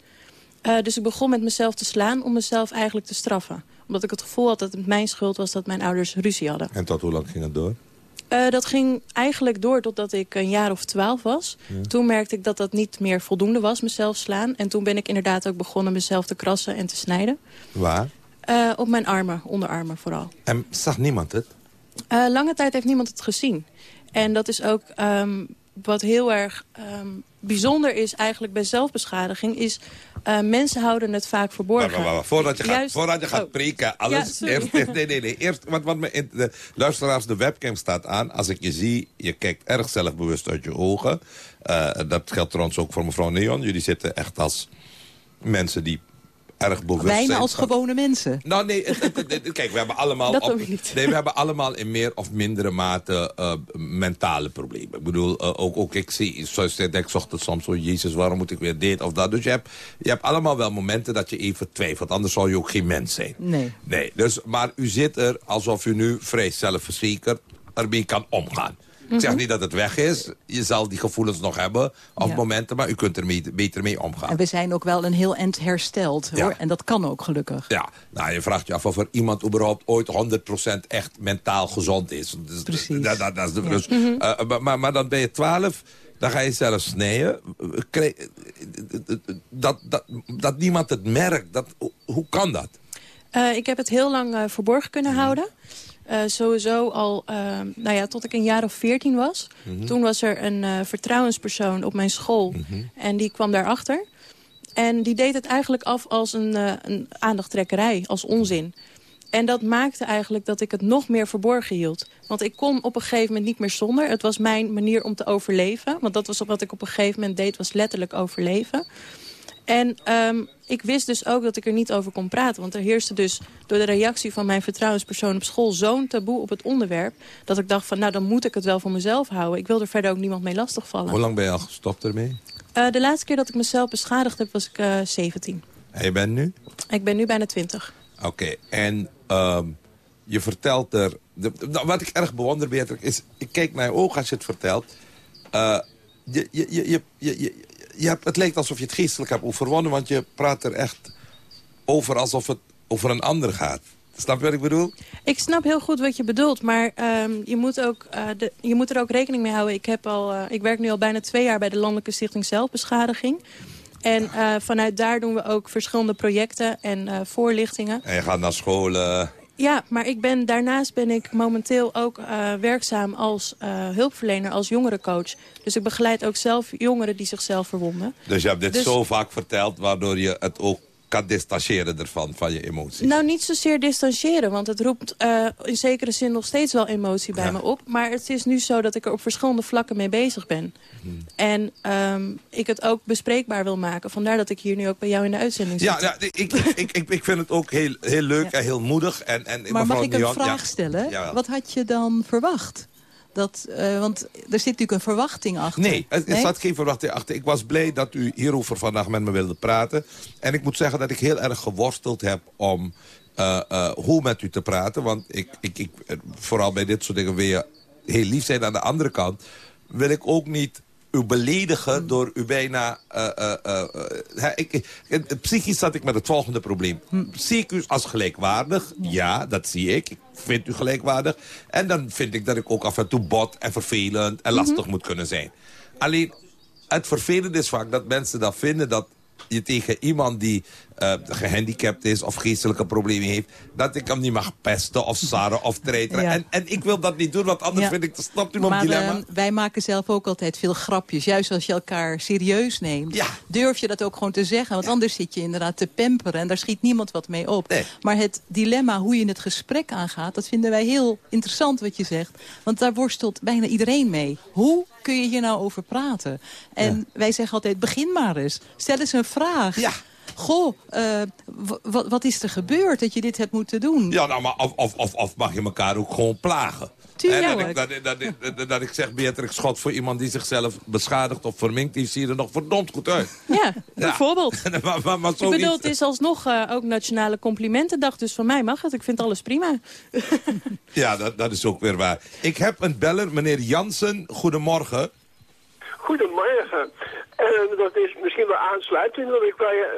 S24: dus ik begon met mezelf te slaan om mezelf eigenlijk te straffen. Omdat ik het gevoel had dat het mijn schuld was dat mijn ouders ruzie hadden.
S22: En tot hoe lang ging het door?
S24: Uh, dat ging eigenlijk door totdat ik een jaar of twaalf was. Ja. Toen merkte ik dat dat niet meer voldoende was, mezelf slaan. En toen ben ik inderdaad ook begonnen mezelf te krassen en te snijden.
S22: Waar?
S24: Uh, op mijn armen, onderarmen vooral.
S22: En zag niemand het?
S24: Uh, lange tijd heeft niemand het gezien. En dat is ook um, wat heel erg um, bijzonder is eigenlijk bij zelfbeschadiging... is uh, mensen houden het vaak verborgen.
S22: Maar, maar, maar, voordat je gaat,
S24: Juist,
S22: voordat je gaat
S24: oh.
S22: preken, alles...
S24: Ja,
S22: eerst, eerst, nee, nee, nee. Eerst, want wat me in de luisteraars, de webcam staat aan. Als ik je zie, je kijkt erg zelfbewust uit je ogen. Uh, dat geldt trouwens ook voor mevrouw Neon. Jullie zitten echt als mensen die erg bewust
S23: Bijna
S22: zijn
S23: als
S22: van...
S23: gewone mensen.
S22: Nou nee, het, het, het, kijk, we hebben allemaal...
S24: Dat
S22: op,
S24: niet.
S22: Nee, we hebben allemaal in meer of mindere mate uh, mentale problemen. Ik bedoel, uh, ook, ook ik zie, zoals ik denk, ochtends soms zo, Jezus, waarom moet ik weer dit of dat? Dus je hebt, je hebt allemaal wel momenten dat je even twijfelt. Anders zou je ook geen mens zijn.
S23: Nee.
S22: Nee, dus, maar u zit er alsof u nu vrij zelfverzekerd ermee kan omgaan. Ik zeg niet dat het weg is. Je zal die gevoelens nog hebben op
S23: Ja.
S22: momenten, maar u kunt er mee, beter mee omgaan.
S23: En we zijn ook wel een heel eind hersteld, hoor.
S22: Ja.
S23: En dat kan ook, gelukkig.
S22: Ja, nou, je vraagt je af of er iemand überhaupt ooit 100% echt mentaal gezond is. Dus,
S23: Precies.
S22: Dat, dat, dat is de,
S23: Ja.
S22: dus,
S23: Mhm.
S22: uh, maar, maar, maar dan ben je 12, dan ga je zelf snijden. Dat, dat, dat niemand het merkt, dat, hoe kan dat?
S24: Uh, ik heb het heel lang uh, verborgen kunnen houden. Uh, sowieso al, uh, nou ja, tot ik een jaar of veertien was.
S25: Mhm.
S24: Toen was er een uh, vertrouwenspersoon op mijn school. En die kwam daarachter. En die deed het eigenlijk af als een, een aandachttrekkerij, als onzin. En dat maakte eigenlijk dat ik het nog meer verborgen hield. Want ik kon op een gegeven moment niet meer zonder. Het was mijn manier om te overleven. Want dat was wat ik op een gegeven moment deed, was letterlijk overleven. En um, ik wist dus ook dat ik er niet over kon praten. Want er heerste dus door de reactie van mijn vertrouwenspersoon op school... zo'n taboe op het onderwerp, dat ik dacht van... nou, dan moet ik het wel voor mezelf houden. Ik wil er verder ook niemand mee lastigvallen.
S22: Hoe lang ben je al gestopt ermee?
S24: Uh, de laatste keer dat ik mezelf beschadigd heb, was ik uh, 17.
S22: En je bent nu?
S24: Ik ben nu bijna 20.
S22: Oké, okay. en um, je vertelt er... De, nou, wat ik erg bewonder, Beatrix, is... Ik kijk naar je ogen als je het vertelt. Uh, je, je, je, je, je, je hebt, het lijkt alsof je het geestelijk hebt overwonnen... want je praat er echt over alsof het over een ander gaat. Snap je wat ik bedoel?
S24: Ik snap heel goed wat je bedoelt, maar um, je, moet ook, uh, de, je moet er ook rekening mee houden. Ik, heb al, uh, ik werk nu al bijna twee jaar bij de Landelijke Stichting Zelfbeschadiging. En uh, vanuit daar doen we ook verschillende projecten en voorlichtingen.
S22: En je gaat naar scholen...
S24: Ja, maar ik ben, daarnaast ben ik momenteel ook uh, werkzaam als uh, hulpverlener, als jongerencoach. Dus ik begeleid ook zelf jongeren die zichzelf verwonden.
S22: Dus je hebt dit dus... zo vaak verteld, waardoor je het ook kan distancieren ervan, van je emoties?
S24: Nou, niet zozeer distancieren, want het roept uh, in zekere zin nog steeds wel emotie bij me op. Maar het is nu zo dat ik er op verschillende vlakken mee bezig ben. Hmm. En um, ik het ook bespreekbaar wil maken. Vandaar dat ik hier nu ook bij jou in de uitzending zit.
S22: Ja, ja ik, ik, ik, ik, vind het ook heel, heel leuk ja. en heel moedig. En, en
S23: maar mag ik een vraag stellen? Ja. Wat had je dan verwacht? Dat, uh, want er zit natuurlijk een verwachting achter.
S22: Nee, er, er zat geen verwachting achter. Ik was blij dat u hierover vandaag met me wilde praten. En ik moet zeggen dat ik heel erg geworsteld heb om uh, uh, hoe met u te praten. Want ik, ik, ik, vooral bij dit soort dingen wil je heel lief zijn. Aan de andere kant wil ik ook niet u beledigen door u bijna... Uh, uh, uh, ik, psychisch zat ik met het volgende probleem. Zie ik u als gelijkwaardig? Ja, dat zie ik. Ik vind u gelijkwaardig. En dan vind ik dat ik ook af en toe bot en vervelend en lastig mm -hmm. moet kunnen zijn. Alleen, het vervelende is vaak dat mensen dat vinden... dat je tegen iemand die uh, gehandicapt is of geestelijke problemen heeft... dat ik hem niet mag pesten of sarren of treiteren. Ja. En, en ik wil dat niet doen, want anders ja. vind ik... Snapt u mijn dilemma?
S23: Uh, wij maken zelf ook altijd veel grapjes. Juist als je elkaar serieus neemt.
S22: Ja.
S23: Durf je dat ook gewoon te zeggen. Want anders zit je inderdaad te pamperen en daar schiet niemand wat mee op.
S22: Nee.
S23: Maar het dilemma, hoe je het gesprek aangaat... dat vinden wij heel interessant wat je zegt. Want daar worstelt bijna iedereen mee. Hoe kun je hier nou over praten? En wij zeggen altijd, begin maar eens. Stel eens een vraag.
S22: Ja.
S23: Goh, uh, wat is er gebeurd dat je dit hebt moeten doen?
S22: Ja, nou, maar of, of, of, of mag je elkaar ook gewoon plagen?
S23: Tuurlijk.
S22: Dat ik, dat, dat, dat, dat, ik zeg, Beatrix Schot, voor iemand die zichzelf beschadigt of verminkt... die zie je er nog verdomd goed uit.
S24: Ja, ja. bijvoorbeeld.
S22: maar, maar, maar
S24: ik bedoel, het is alsnog uh, ook Nationale Complimentendag, dus van mij mag het. Ik vind alles prima.
S22: ja, dat, dat is ook weer waar. Ik heb een beller, meneer Jansen. Goedemorgen.
S25: Goedemorgen. Uh, dat is misschien wel aansluitend wat ik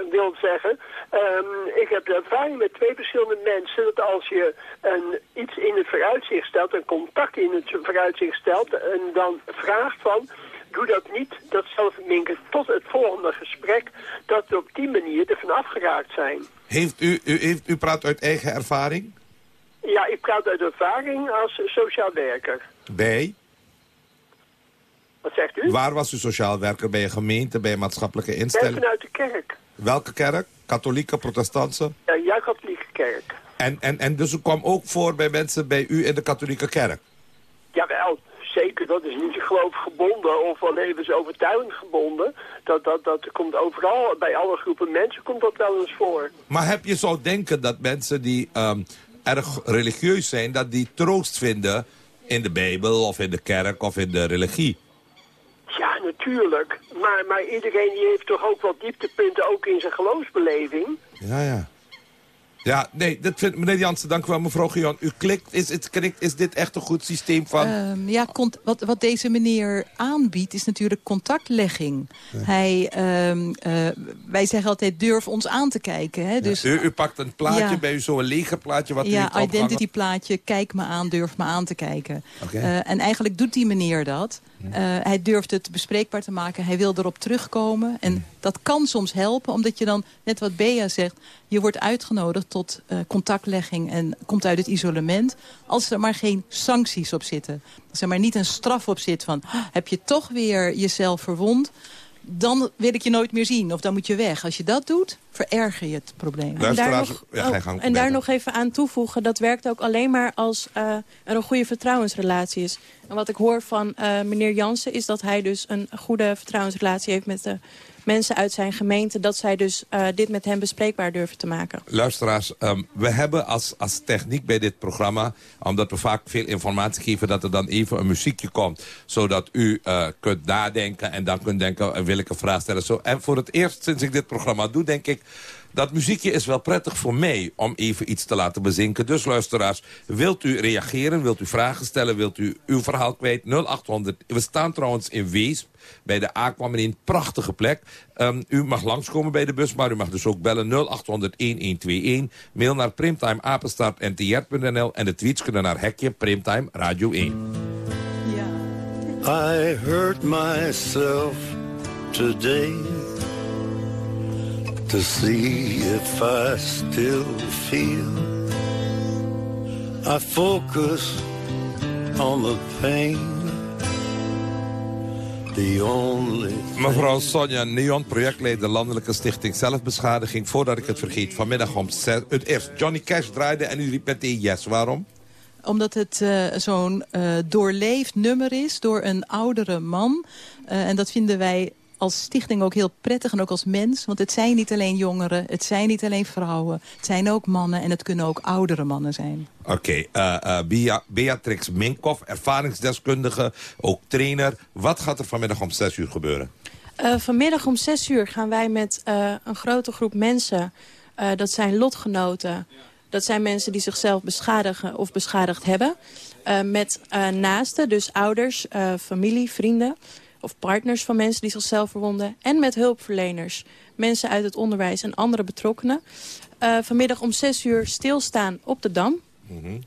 S25: wil zeggen. Um, ik heb de ervaring met twee verschillende mensen dat als je een, iets in het vooruitzicht stelt, een contact in het vooruitzicht stelt en dan vraagt van doe dat niet, dat zal minken tot het volgende gesprek, dat we op die manier ervan afgeraakt zijn.
S22: Heeft u, u, heeft, u praat uit eigen ervaring?
S25: Ja, ik praat uit ervaring als sociaal werker.
S22: Bij?
S25: Wat zegt u?
S22: Waar was u sociaal werker? Bij een gemeente, bij een maatschappelijke instelling?
S25: vanuit de kerk.
S22: Welke kerk? Katholieke, protestantse?
S25: Ja, ja, katholieke kerk.
S22: En, en, en dus u kwam ook voor bij mensen bij u in de katholieke kerk?
S25: Jawel, zeker. Dat is niet geloof gebonden of wel levensovertuigend gebonden. Dat, dat, dat komt overal, bij alle groepen mensen komt dat wel eens voor.
S22: Maar heb je zo denken dat mensen die um, erg religieus zijn... dat die troost vinden in de Bijbel of in de kerk of in de religie?
S25: Ja, natuurlijk. Maar, maar iedereen die heeft toch ook wel dieptepunten ook in zijn geloofsbeleving.
S22: Ja, ja. Ja, nee, dat vind, meneer Jansen, dank u wel. Mevrouw Gion, u klikt. Is, het, klikt, is dit echt een goed systeem van...
S23: Um, ja, wat, wat deze meneer aanbiedt is natuurlijk contactlegging. Ja. Hij, um, uh, wij zeggen altijd, durf ons aan te kijken. Hè? Dus,
S22: ja. u, u, pakt een plaatje ja. bij u, zo'n legerplaatje wat
S23: ja, identity plaatje, kijk me aan, durf me aan te kijken. Okay. Uh, en eigenlijk doet die meneer dat. Uh, hij durft het bespreekbaar te maken. Hij wil erop terugkomen. En mm. dat kan soms helpen, omdat je dan, net wat Bea zegt... je wordt uitgenodigd tot uh, contactlegging en komt uit het isolement... als er maar geen sancties op zitten. Als er maar niet een straf op zit van... heb je toch weer jezelf verwond dan wil ik je nooit meer zien. Of dan moet je weg. Als je dat doet, vererger je het probleem.
S24: En daar, nog, ja, oh, en daar nog even aan toevoegen. Dat werkt ook alleen maar als uh, er een goede vertrouwensrelatie is. En wat ik hoor van uh, meneer Jansen... is dat hij dus een goede vertrouwensrelatie heeft met de mensen uit zijn gemeente... dat zij dus uh, dit met hem bespreekbaar durven te maken.
S22: Luisteraars, um, we hebben als, als techniek bij dit programma... omdat we vaak veel informatie geven... dat er dan even een muziekje komt... zodat u uh, kunt nadenken en dan kunt denken... wil ik een vraag stellen. Zo, en voor het eerst sinds ik dit programma doe, denk ik dat muziekje is wel prettig voor mij om even iets te laten bezinken. Dus luisteraars, wilt u reageren, wilt u vragen stellen, wilt u uw verhaal kwijt? 0800, we staan trouwens in Weesp bij de Aquaman in prachtige plek. Um, u mag langskomen bij de bus, maar u mag dus ook bellen 0800-1121. Mail naar primtimeapenstaartntr.nl en de tweets kunnen naar hekje Primtime Radio 1.
S26: Ja. I hurt myself today to see if I still feel I focus on the pain. The only
S22: Mevrouw Sonja Neon, projectleider Landelijke Stichting Zelfbeschadiging. Voordat ik het vergeet, vanmiddag om zes... Het eerst Johnny Cash draaide en u riep meteen yes. Waarom?
S23: Omdat het eh, zo'n eh, doorleefd nummer is door een oudere man. Eh, en dat vinden wij als stichting ook heel prettig en ook als mens. Want het zijn niet alleen jongeren, het zijn niet alleen vrouwen. Het zijn ook mannen en het kunnen ook oudere mannen zijn.
S22: Oké, eh, eh, Bea- Beatrix Minkoff, ervaringsdeskundige, ook trainer. Wat gaat er vanmiddag om 6 uur gebeuren?
S24: Eh, vanmiddag om 6 uur gaan wij met eh, een grote groep mensen... eh, dat zijn lotgenoten, dat zijn mensen die zichzelf beschadigen of beschadigd hebben... eh, met eh, naasten, dus ouders, eh, familie, vrienden of partners van mensen die zichzelf verwonden... en met hulpverleners, mensen uit het onderwijs en andere betrokkenen. Eh, vanmiddag om 6 uur stilstaan op de Dam,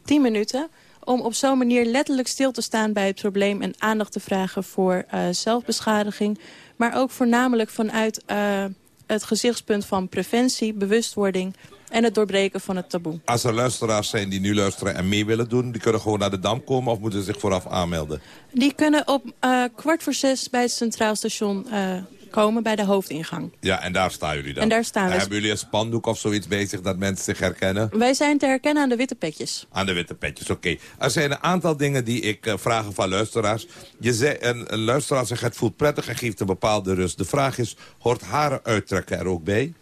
S24: 10 minuten om op zo'n manier letterlijk stil te staan bij het probleem... en aandacht te vragen voor eh, zelfbeschadiging. Maar ook voornamelijk vanuit eh, het gezichtspunt van preventie, bewustwording... en het doorbreken van het taboe.
S22: Als er luisteraars zijn die nu luisteren en mee willen doen... die kunnen gewoon naar de Dam komen of moeten ze zich vooraf aanmelden?
S24: Die kunnen op eh, kwart voor zes bij het Centraal Station eh, komen, bij de hoofdingang.
S22: Ja, en daar staan jullie dan.
S24: En daar staan we.
S22: Hebben jullie een spandoek of zoiets bezig dat mensen zich herkennen?
S24: Wij zijn te herkennen aan de witte petjes.
S22: Aan de witte petjes, oké. Er zijn een aantal dingen die ik eh, vragen van luisteraars. Je zei, een, een luisteraar zegt het voelt prettig en geeft een bepaalde rust. De vraag is, hoort haren uittrekken er ook bij?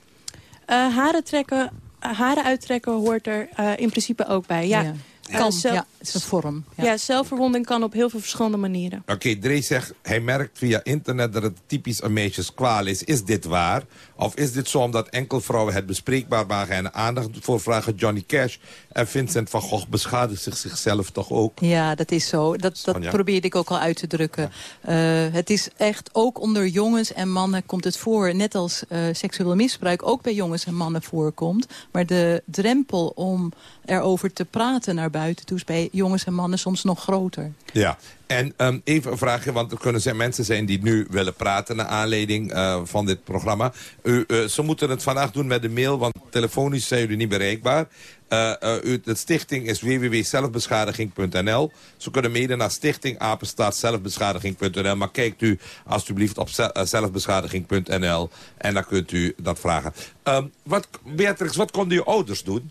S24: Eh, haren, trekken, haren uittrekken hoort er eh, in principe ook bij. Ja.
S23: Ja. Kan,
S24: zelf-
S23: ja, het is een vorm.
S24: Ja. zelfverwonding kan op heel veel verschillende manieren.
S22: Oké, Dre zegt, hij merkt via internet dat het typisch een meisjeskwaal is. Is dit waar? Of is dit zo omdat enkel vrouwen het bespreekbaar maken en aandacht voor vragen? Johnny Cash en Vincent van Gogh beschadigen zich zichzelf toch ook?
S23: Ja, dat is zo. Dat, dat
S22: Sonja?
S23: probeerde ik ook al uit te drukken. Eh, het is echt, ook onder jongens en mannen komt het voor. Net als eh, seksueel misbruik ook bij jongens en mannen voorkomt. Maar de drempel om erover te praten naar buiten toe... is bij jongens en mannen soms nog groter.
S22: Ja, en ehm, even een vraagje, want er kunnen zijn mensen zijn die nu willen praten... naar aanleiding eh, van dit programma. U, eh, ze moeten het vandaag doen met de mail, want telefonisch zijn jullie niet bereikbaar. Eh, u, de stichting is www.zelfbeschadiging.nl. Ze kunnen mede naar stichtingapenstaatzelfbeschadiging.nl. Maar kijkt u alstublieft op ze- zelfbeschadiging.nl en dan kunt u dat vragen. Ehm, wat, Beatrix, wat konden je ouders doen?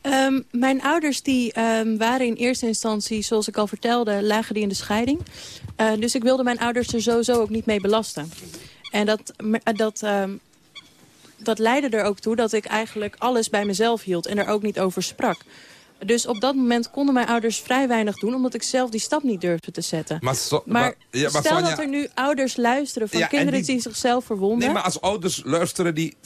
S24: Ehm, mijn ouders die, ehm, waren in eerste instantie, zoals ik al vertelde, lagen die in de scheiding. Eh, dus ik wilde mijn ouders er sowieso ook niet mee belasten. En dat, eh, dat, ehm, dat leidde er ook toe dat ik eigenlijk alles bij mezelf hield en er ook niet over sprak. Dus op dat moment konden mijn ouders vrij weinig doen... omdat ik zelf die stap niet durfde te zetten.
S22: Maar, so-
S24: Maar,
S22: maar- ja, maar
S24: stel
S22: Sonja-
S24: dat er nu ouders luisteren van
S22: Ja,
S24: kinderen
S22: die-
S24: die... zichzelf verwonden...
S22: Nee, maar als ouders luisteren die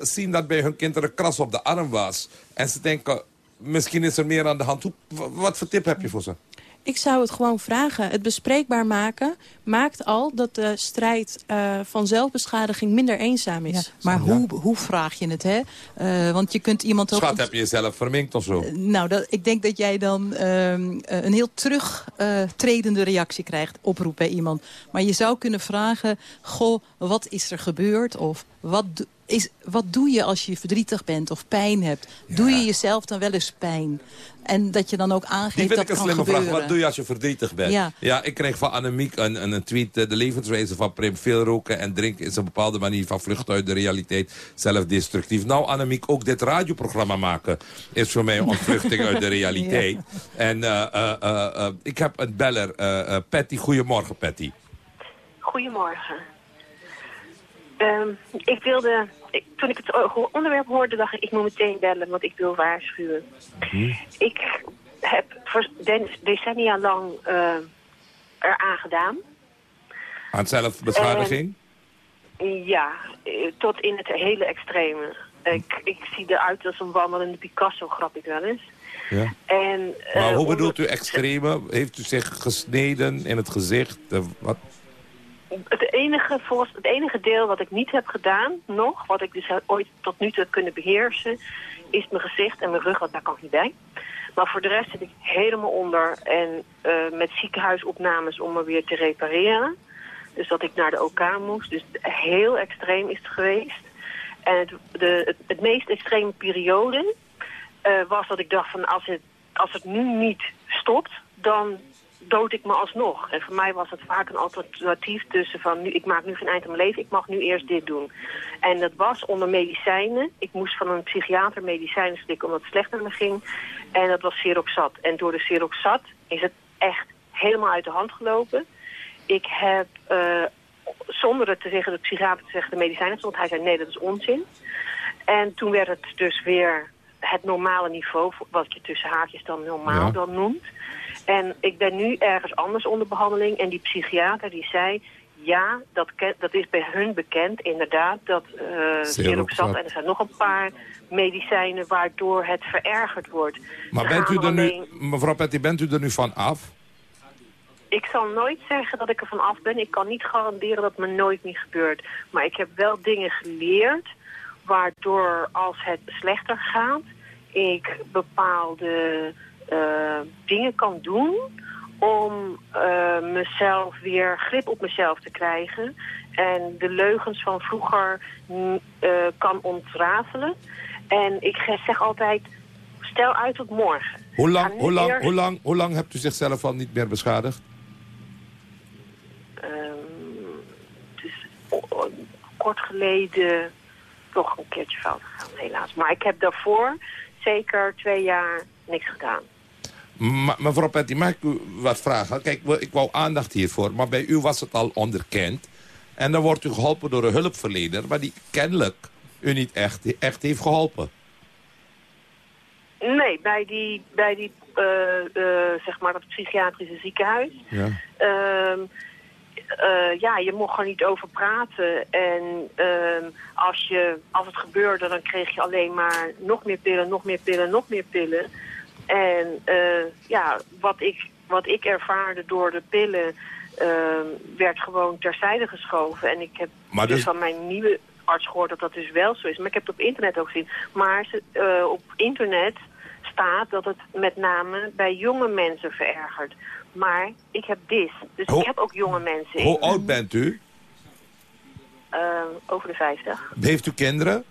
S22: zien dat bij hun kinderen kras op de arm was. En ze denken, misschien is er meer aan de hand. Hoe, wat voor tip heb je voor ze?
S24: Ik zou het gewoon vragen. Het bespreekbaar maken maakt al dat de strijd eh, van zelfbeschadiging minder eenzaam is.
S23: Ja, maar hoe, hoe vraag je het, hè? Eh, want je kunt iemand ook...
S22: Schat, heb je jezelf verminkt of zo?
S23: Nou, dat, ik denk dat jij dan ehm, eh, een heel terugtredende reactie krijgt, oproep bij iemand. Maar je zou kunnen vragen, goh, wat is er gebeurd? Of wat, is, wat doe je als je verdrietig bent of pijn hebt? Doe je jezelf dan wel eens pijn? En dat je dan ook
S22: Die
S23: aangeeft
S22: vind
S23: dat
S22: ik een
S23: kan
S22: slimme
S23: gebeuren.
S22: vraag. Wat doe je als je verdrietig bent?
S23: Ja.
S22: ik kreeg van Annemiek een, een, een tweet. eh, De levenswijze van Prim. Veel roken en drinken is een bepaalde manier van vluchten uit de realiteit. Zelfdestructief. Nou Annemiek, ook dit radioprogramma maken is voor mij een ontvluchting uit de realiteit. En eh, eh, ik heb een beller. eh, eh, Patty, goedemorgen Patty.
S27: Goedemorgen. Ehm, ik wilde, ik- toen ik het onderwerp hoorde, dacht ik, ik moet meteen bellen, want ik wil waarschuwen. Ik heb voor decennia lang eh eraan gedaan.
S22: Aan zelfbeschadiging?
S27: Ja, eh, tot in het hele extreme. Ik, ik zie eruit als een wandelende Picasso, grap ik wel eens.
S22: ja.
S27: En, eh,
S22: Maar hoe
S27: onder-
S22: bedoelt u extreme? Heeft u zich gesneden in het gezicht? Eh, wat?
S27: Het enige, volgens, het enige deel wat ik niet heb gedaan, nog, wat ik dus ooit tot nu toe heb kunnen beheersen, is mijn gezicht en mijn rug, want daar kan ik niet bij. Maar voor de rest zit ik helemaal onder en eh, met ziekenhuisopnames om me weer te repareren. Dus dat ik naar de OK moest. Dus heel extreem is het geweest. En het, de, het, meest extreme periode eh, was dat ik dacht van als, het, als het nu niet stopt, dan dood ik me alsnog. En voor mij was het vaak een alternatief tussen van... Nu, ik maak nu geen eind aan mijn leven, ik mag nu eerst dit doen. En dat was onder medicijnen. Ik moest van een psychiater medicijnen slikken omdat het slecht met me ging. En dat was Seroxat. En door de Seroxat is het echt helemaal uit de hand gelopen. Ik heb, uh, zonder het te zeggen, de psychiater te zeggen de medicijnen stond. Hij zei nee, dat is onzin. En toen werd het dus weer het normale niveau, wat je tussen haakjes dan normaal dan noemt. En ik ben nu ergens anders onder behandeling. En die psychiater die zei, ja, dat, dat is bij hun bekend inderdaad. Dat uh, en er zijn nog een paar medicijnen waardoor het verergerd wordt.
S22: Maar bent u er nu, mevrouw Petty, bent u er nu van af?
S27: Ik zal nooit zeggen dat ik er van af ben. Ik kan niet garanderen dat het me nooit niet gebeurt. Maar ik heb wel dingen geleerd waardoor als het slechter gaat... ik bepaalde uh, dingen kan doen om uh, mezelf weer grip op mezelf te krijgen. En de leugens van vroeger uh, kan ontrafelen. En ik zeg altijd, stel uit tot morgen.
S22: Hoe lang, hoe lang, hoe lang, hoe lang hebt u zichzelf al niet meer beschadigd?
S27: Um, is kort geleden toch een keertje fout gegaan, helaas. Maar ik heb daarvoor zeker twee jaar niks gedaan.
S22: Ma mevrouw Petty, mag ik u wat vragen? Kijk, ik wou aandacht hiervoor, maar bij u was het al onderkend. En dan wordt u geholpen door een hulpverlener, maar die kennelijk u niet echt, echt heeft geholpen.
S27: Nee, bij die, bij die uh, uh, zeg maar dat psychiatrische ziekenhuis. Ja. Uh, ja, je mocht er niet over praten. En ehm, als, je, als het gebeurde, dan kreeg je alleen maar nog meer pillen, nog meer pillen, nog meer pillen. En uh, ja, wat ik, wat ik ervaarde door de pillen uh, werd gewoon terzijde geschoven. En ik heb dus, dus van mijn nieuwe arts gehoord dat dat dus wel zo is. Maar ik heb het op internet ook gezien. Maar uh, op internet staat dat het met name bij jonge mensen verergert. Maar ik heb dis. Dus ik heb ook jonge mensen.
S22: Hoe oud bent u?
S27: over de 50.
S22: Heeft u kinderen?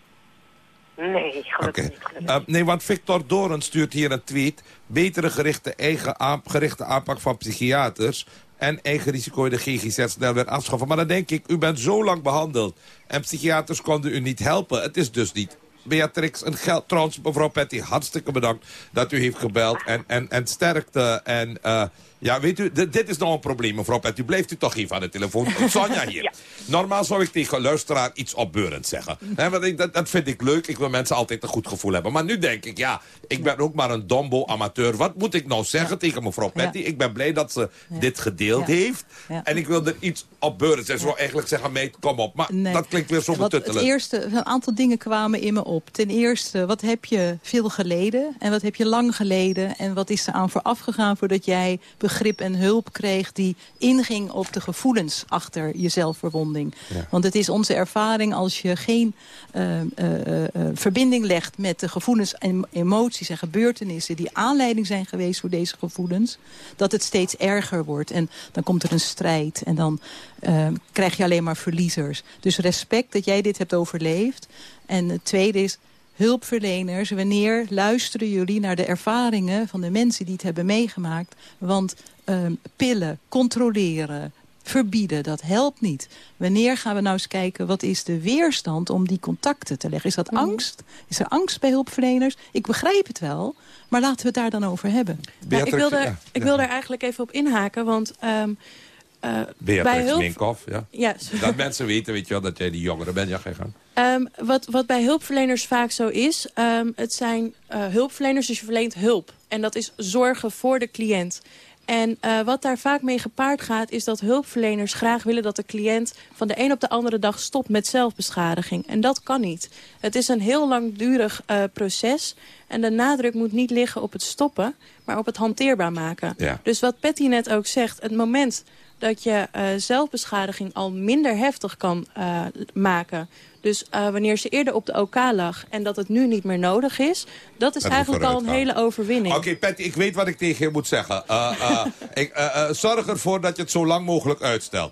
S27: Nee, gelukkig niet.
S22: Uh, nee, want Victor Doren stuurt hier een tweet. Betere gerichte, eigen aap, gerichte aanpak van psychiaters... en eigen risico de GGZ snel weer afschaffen. Maar dan denk ik, u bent zo lang behandeld... en psychiaters konden u niet helpen. Het is dus niet Beatrix een geld. Trouwens, mevrouw Petty, hartstikke bedankt dat u heeft gebeld. En, en, en sterkte. En uh, ja, weet u, dit is nou een probleem, mevrouw Petty. Blijft u toch even aan de telefoon. Sonja hier. Normaal zou ik tegen luisteraar iets opbeurend zeggen. want ik, dat, dat vind ik leuk. Ik wil mensen altijd een goed gevoel hebben. Maar nu denk ik, ja, ik ben ook maar een dombo-amateur. Wat moet ik nou zeggen tegen mevrouw Petty? Ik ben blij dat ze dit gedeeld heeft. En ik wil er iets opbeurend zeggen. Ze zou eigenlijk zeggen, meid, kom op. Maar dat klinkt weer zo betuttelend.
S23: Het eerste, een aantal dingen kwamen in me op. Ten eerste, wat heb je veel geleden? En wat heb je lang geleden? En wat is er aan vooraf gegaan voordat jij begrip en hulp kreeg... die inging op de gevoelens achter je zelfverwonding. Want het is onze ervaring als je geen uh, uh, verbinding legt... met de gevoelens en emoties en gebeurtenissen... die aanleiding zijn geweest voor deze gevoelens... dat het steeds erger wordt. En dan komt er een strijd en dan krijg je alleen maar verliezers. Dus respect dat jij dit hebt overleefd. En het tweede is, hulpverleners, wanneer luisteren jullie naar de ervaringen van de mensen die het hebben meegemaakt? Want um, pillen, controleren, verbieden, dat helpt niet. Wanneer gaan we nou eens kijken, wat is de weerstand om die contacten te leggen? Is dat mhm. angst? Is er angst bij hulpverleners? Ik begrijp het wel, maar laten we het daar dan over hebben.
S24: Ja, ik, wil daar, ik wil daar eigenlijk even op inhaken, want... Um,
S22: uh, bij hulp... Minkoff, ja. dat mensen weten, weet je wel, dat jij die jongere bent. Ja, ga gaan.
S24: Um, wat, wat bij hulpverleners vaak zo is, um, het zijn uh, hulpverleners, dus je verleent hulp. En dat is zorgen voor de cliënt. En uh, wat daar vaak mee gepaard gaat, is dat hulpverleners graag willen dat de cliënt van de een op de andere dag stopt met zelfbeschadiging. En dat kan niet. Het is een heel langdurig uh, proces. En de nadruk moet niet liggen op het stoppen, maar op het hanteerbaar maken. Ja. Dus wat Patty net ook zegt, het moment dat je uh, zelfbeschadiging al minder heftig kan uh, maken. Dus uh, wanneer ze eerder op de OK lag en dat het nu niet meer nodig is... dat is eigenlijk al een hele overwinning.
S22: Oké, okay, Patty, ik weet wat ik tegen je moet zeggen. ik, zorg ervoor dat je het zo lang mogelijk uitstelt.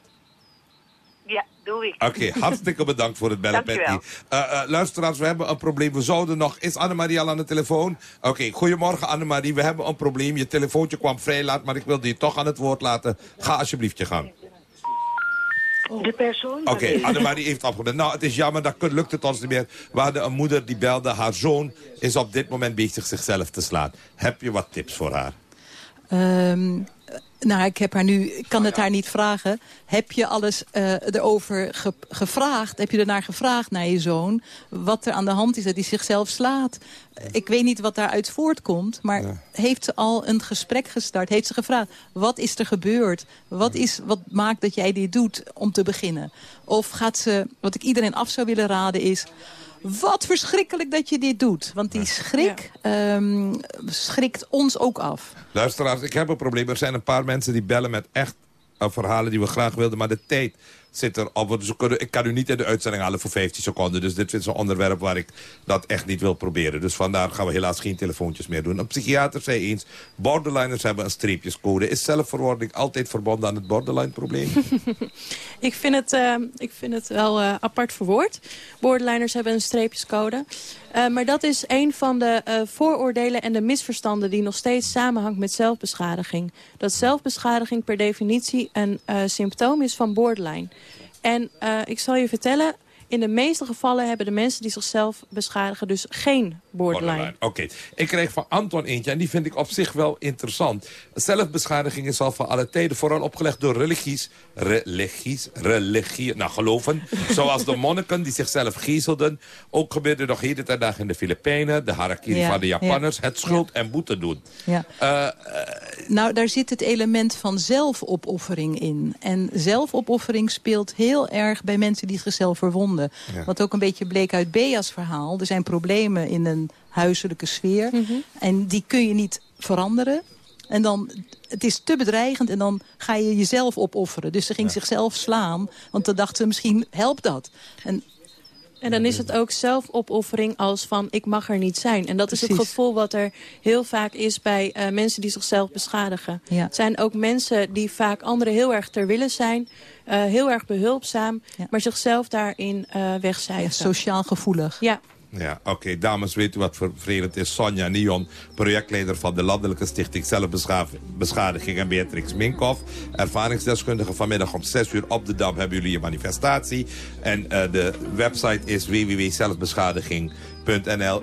S22: Oké, hartstikke bedankt voor het bellen,
S27: Dankjewel.
S22: Patty. Uh, uh, luisteraars, we hebben een probleem. We zouden nog... Is Annemarie al aan de telefoon? Oké, goedemorgen Annemarie. We hebben een probleem. Je telefoontje kwam vrij laat, maar ik wilde je toch aan het woord laten. Ga alsjeblieft je gang.
S27: De persoon...
S22: Oké, Annemarie heeft afgebeld. Nou, het is jammer, dat kun- lukt het ons niet meer. We hadden een moeder die belde. Haar zoon is op dit moment bezig zichzelf te slaan. Heb je wat tips voor haar?
S23: Ehm, nou, ik heb haar nu, ik kan het haar niet vragen. Heb je alles eh, erover ge- gevraagd? Heb je ernaar gevraagd naar je zoon? Wat er aan de hand is dat hij zichzelf slaat? Ik weet niet wat daaruit voortkomt. Maar heeft ze al een gesprek gestart? Heeft ze gevraagd, wat is er gebeurd? Wat, is, wat maakt dat jij dit doet om te beginnen? Of gaat ze, wat ik iedereen af zou willen raden is... Wat verschrikkelijk dat je dit doet. Want die schrik ehm, schrikt ons ook af.
S22: Luisteraars, ik heb een probleem. Er zijn een paar mensen die bellen met echt uh, verhalen die we graag wilden. Maar de tijd zit kunnen, ik kan u niet in de uitzending halen voor 15 seconden. Dus dit is een onderwerp waar ik dat echt niet wil proberen. Dus vandaar gaan we helaas geen telefoontjes meer doen. Een psychiater zei eens, borderliners hebben een streepjescode. Is zelfverwording altijd verbonden aan het borderline-probleem?
S24: Ik vind het, eh, ik vind het wel eh, apart verwoord. Borderliners hebben een streepjescode. Eh, maar dat is een van de eh, vooroordelen en de misverstanden... die nog steeds samenhangt met zelfbeschadiging. Dat zelfbeschadiging per definitie een eh, symptoom is van borderline. En ik zal je vertellen... in de meeste gevallen hebben de mensen die zichzelf beschadigen... dus geen borderline.
S22: Oké, ik kreeg van Anton eentje en die vind ik op zich wel interessant. Zelfbeschadiging is al van alle tijden vooral opgelegd door religies, religies, religie, nou geloven. zoals de monniken die zichzelf giezelden. Ook gebeurde nog heden ten dag in de Filipijnen, de harakiri
S23: Ja,
S22: van de Japanners.
S23: ja.
S22: Het schuld en boete doen.
S23: Ja.
S22: Eh,
S23: Nou, daar zit het element van zelfopoffering in. En zelfopoffering speelt heel erg bij mensen die zichzelf verwonden.
S28: Ja.
S23: Wat ook een beetje bleek uit Bea's verhaal. Er zijn problemen in een huiselijke sfeer. En die kun je niet veranderen. En dan, het is te bedreigend en dan ga je jezelf opofferen. Dus ze ging zichzelf slaan, want dan dacht ze misschien helpt dat. En
S24: En dan is het ook zelfopoffering als van ik mag er niet zijn. En dat is het gevoel wat er heel vaak is bij eh, mensen die zichzelf beschadigen.
S23: Ja.
S24: Het zijn ook mensen die vaak anderen heel erg ter willen zijn. eh, heel erg behulpzaam. Maar zichzelf daarin eh wegcijferen.
S23: sociaal gevoelig.
S24: Ja.
S22: Ja, oké. Dames, weet u wat vervelend is? Sonja Nion, projectleider van de Landelijke Stichting Zelfbeschadiging... en Beatrix Minkhoff, ervaringsdeskundige. Vanmiddag om 6 uur op de Dam hebben jullie een manifestatie. En eh, de website is www.zelfbeschadiging.nl.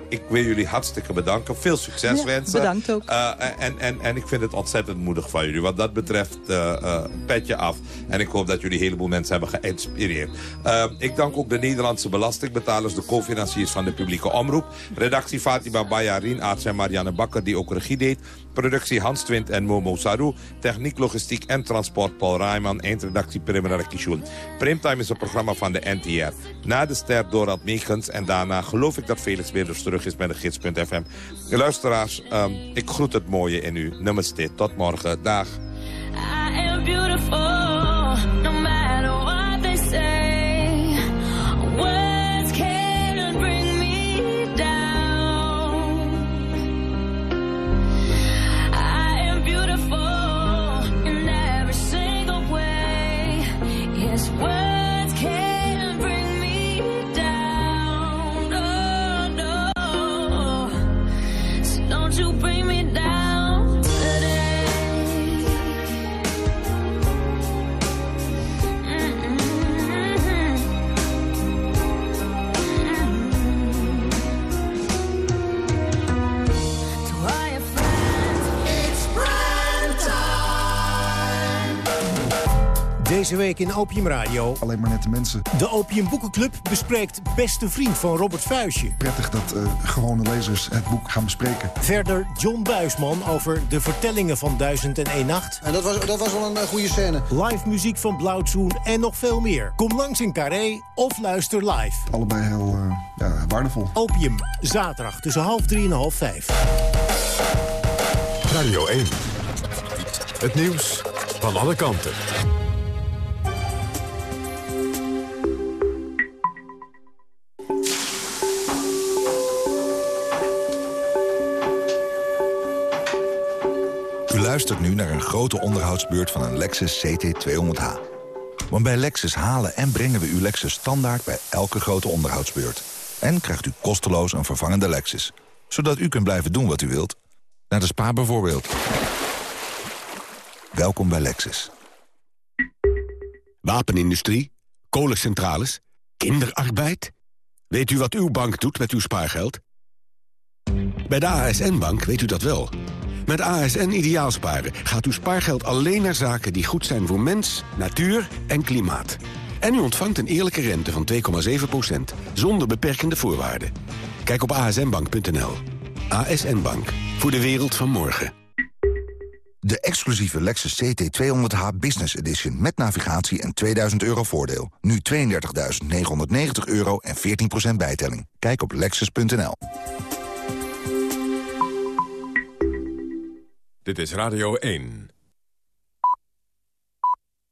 S22: Ik wil jullie hartstikke bedanken. Veel succes
S23: Ja,
S22: wensen.
S23: bedankt ook.
S22: Eh, en, en, en ik vind het ontzettend moedig van jullie. Wat dat betreft, eh eh, petje af. En ik hoop dat jullie een heleboel mensen hebben geïnspireerd. Ik dank ook de Nederlandse belastingbetalers, de co-financiers van de publieke omroep. Redactie Fatima Bayarin, arts en Marianne Bakker, die ook regie deed. Productie Hans Twint en Momo Saru. Techniek, logistiek en transport Paul Rijman. Eindredactie Primera Rekishun. Primtime is een programma van de NTR. Na de ster Dorald Meegens en daarna geloof ik dat Felix Weerders terug is met de gids.fm. Luisteraars, ehm, ik groet het mooie in u. Namaste, tot morgen. Dag.
S28: You bring me
S29: Deze week in Opium Radio. Alleen maar nette mensen. De Opium Boekenclub bespreekt Beste Vriend van Robert Vuijsje.
S30: Prettig dat eh, gewone lezers het boek gaan bespreken.
S29: Verder John Buisman over de vertellingen van Duizend en Eén Nacht.
S31: En dat was, dat was wel een eh, goede scène.
S29: Live muziek van Blauwtsoen en nog veel meer. Kom langs in Carré of luister live.
S30: Allebei heel eh, ja, waardevol.
S29: Opium, zaterdag tussen half drie en half vijf.
S1: Radio 1. Het nieuws van alle kanten.
S32: Luistert nu naar een grote onderhoudsbeurt van een Lexus CT200H.
S33: Want bij Lexus halen en brengen we uw Lexus standaard bij elke grote onderhoudsbeurt. En krijgt u kosteloos een vervangende Lexus. Zodat u kunt blijven doen wat u wilt. Naar de spa bijvoorbeeld. Welkom bij Lexus.
S34: Wapenindustrie, kolencentrales, kinderarbeid. Weet u wat uw bank doet met uw spaargeld? Bij de ASN-bank weet u dat wel. Met ASN Ideaalsparen gaat uw spaargeld alleen naar zaken die goed zijn voor mens, natuur en klimaat. En u ontvangt een eerlijke rente van 2,7%, zonder beperkende voorwaarden. Kijk op asnbank.nl. ASN Bank, voor de wereld van morgen.
S33: De exclusieve Lexus CT200h Business Edition met navigatie en 2000 euro voordeel. Nu 32.990 euro en 14% bijtelling. Kijk op lexus.nl.
S1: Dit is Radio 1.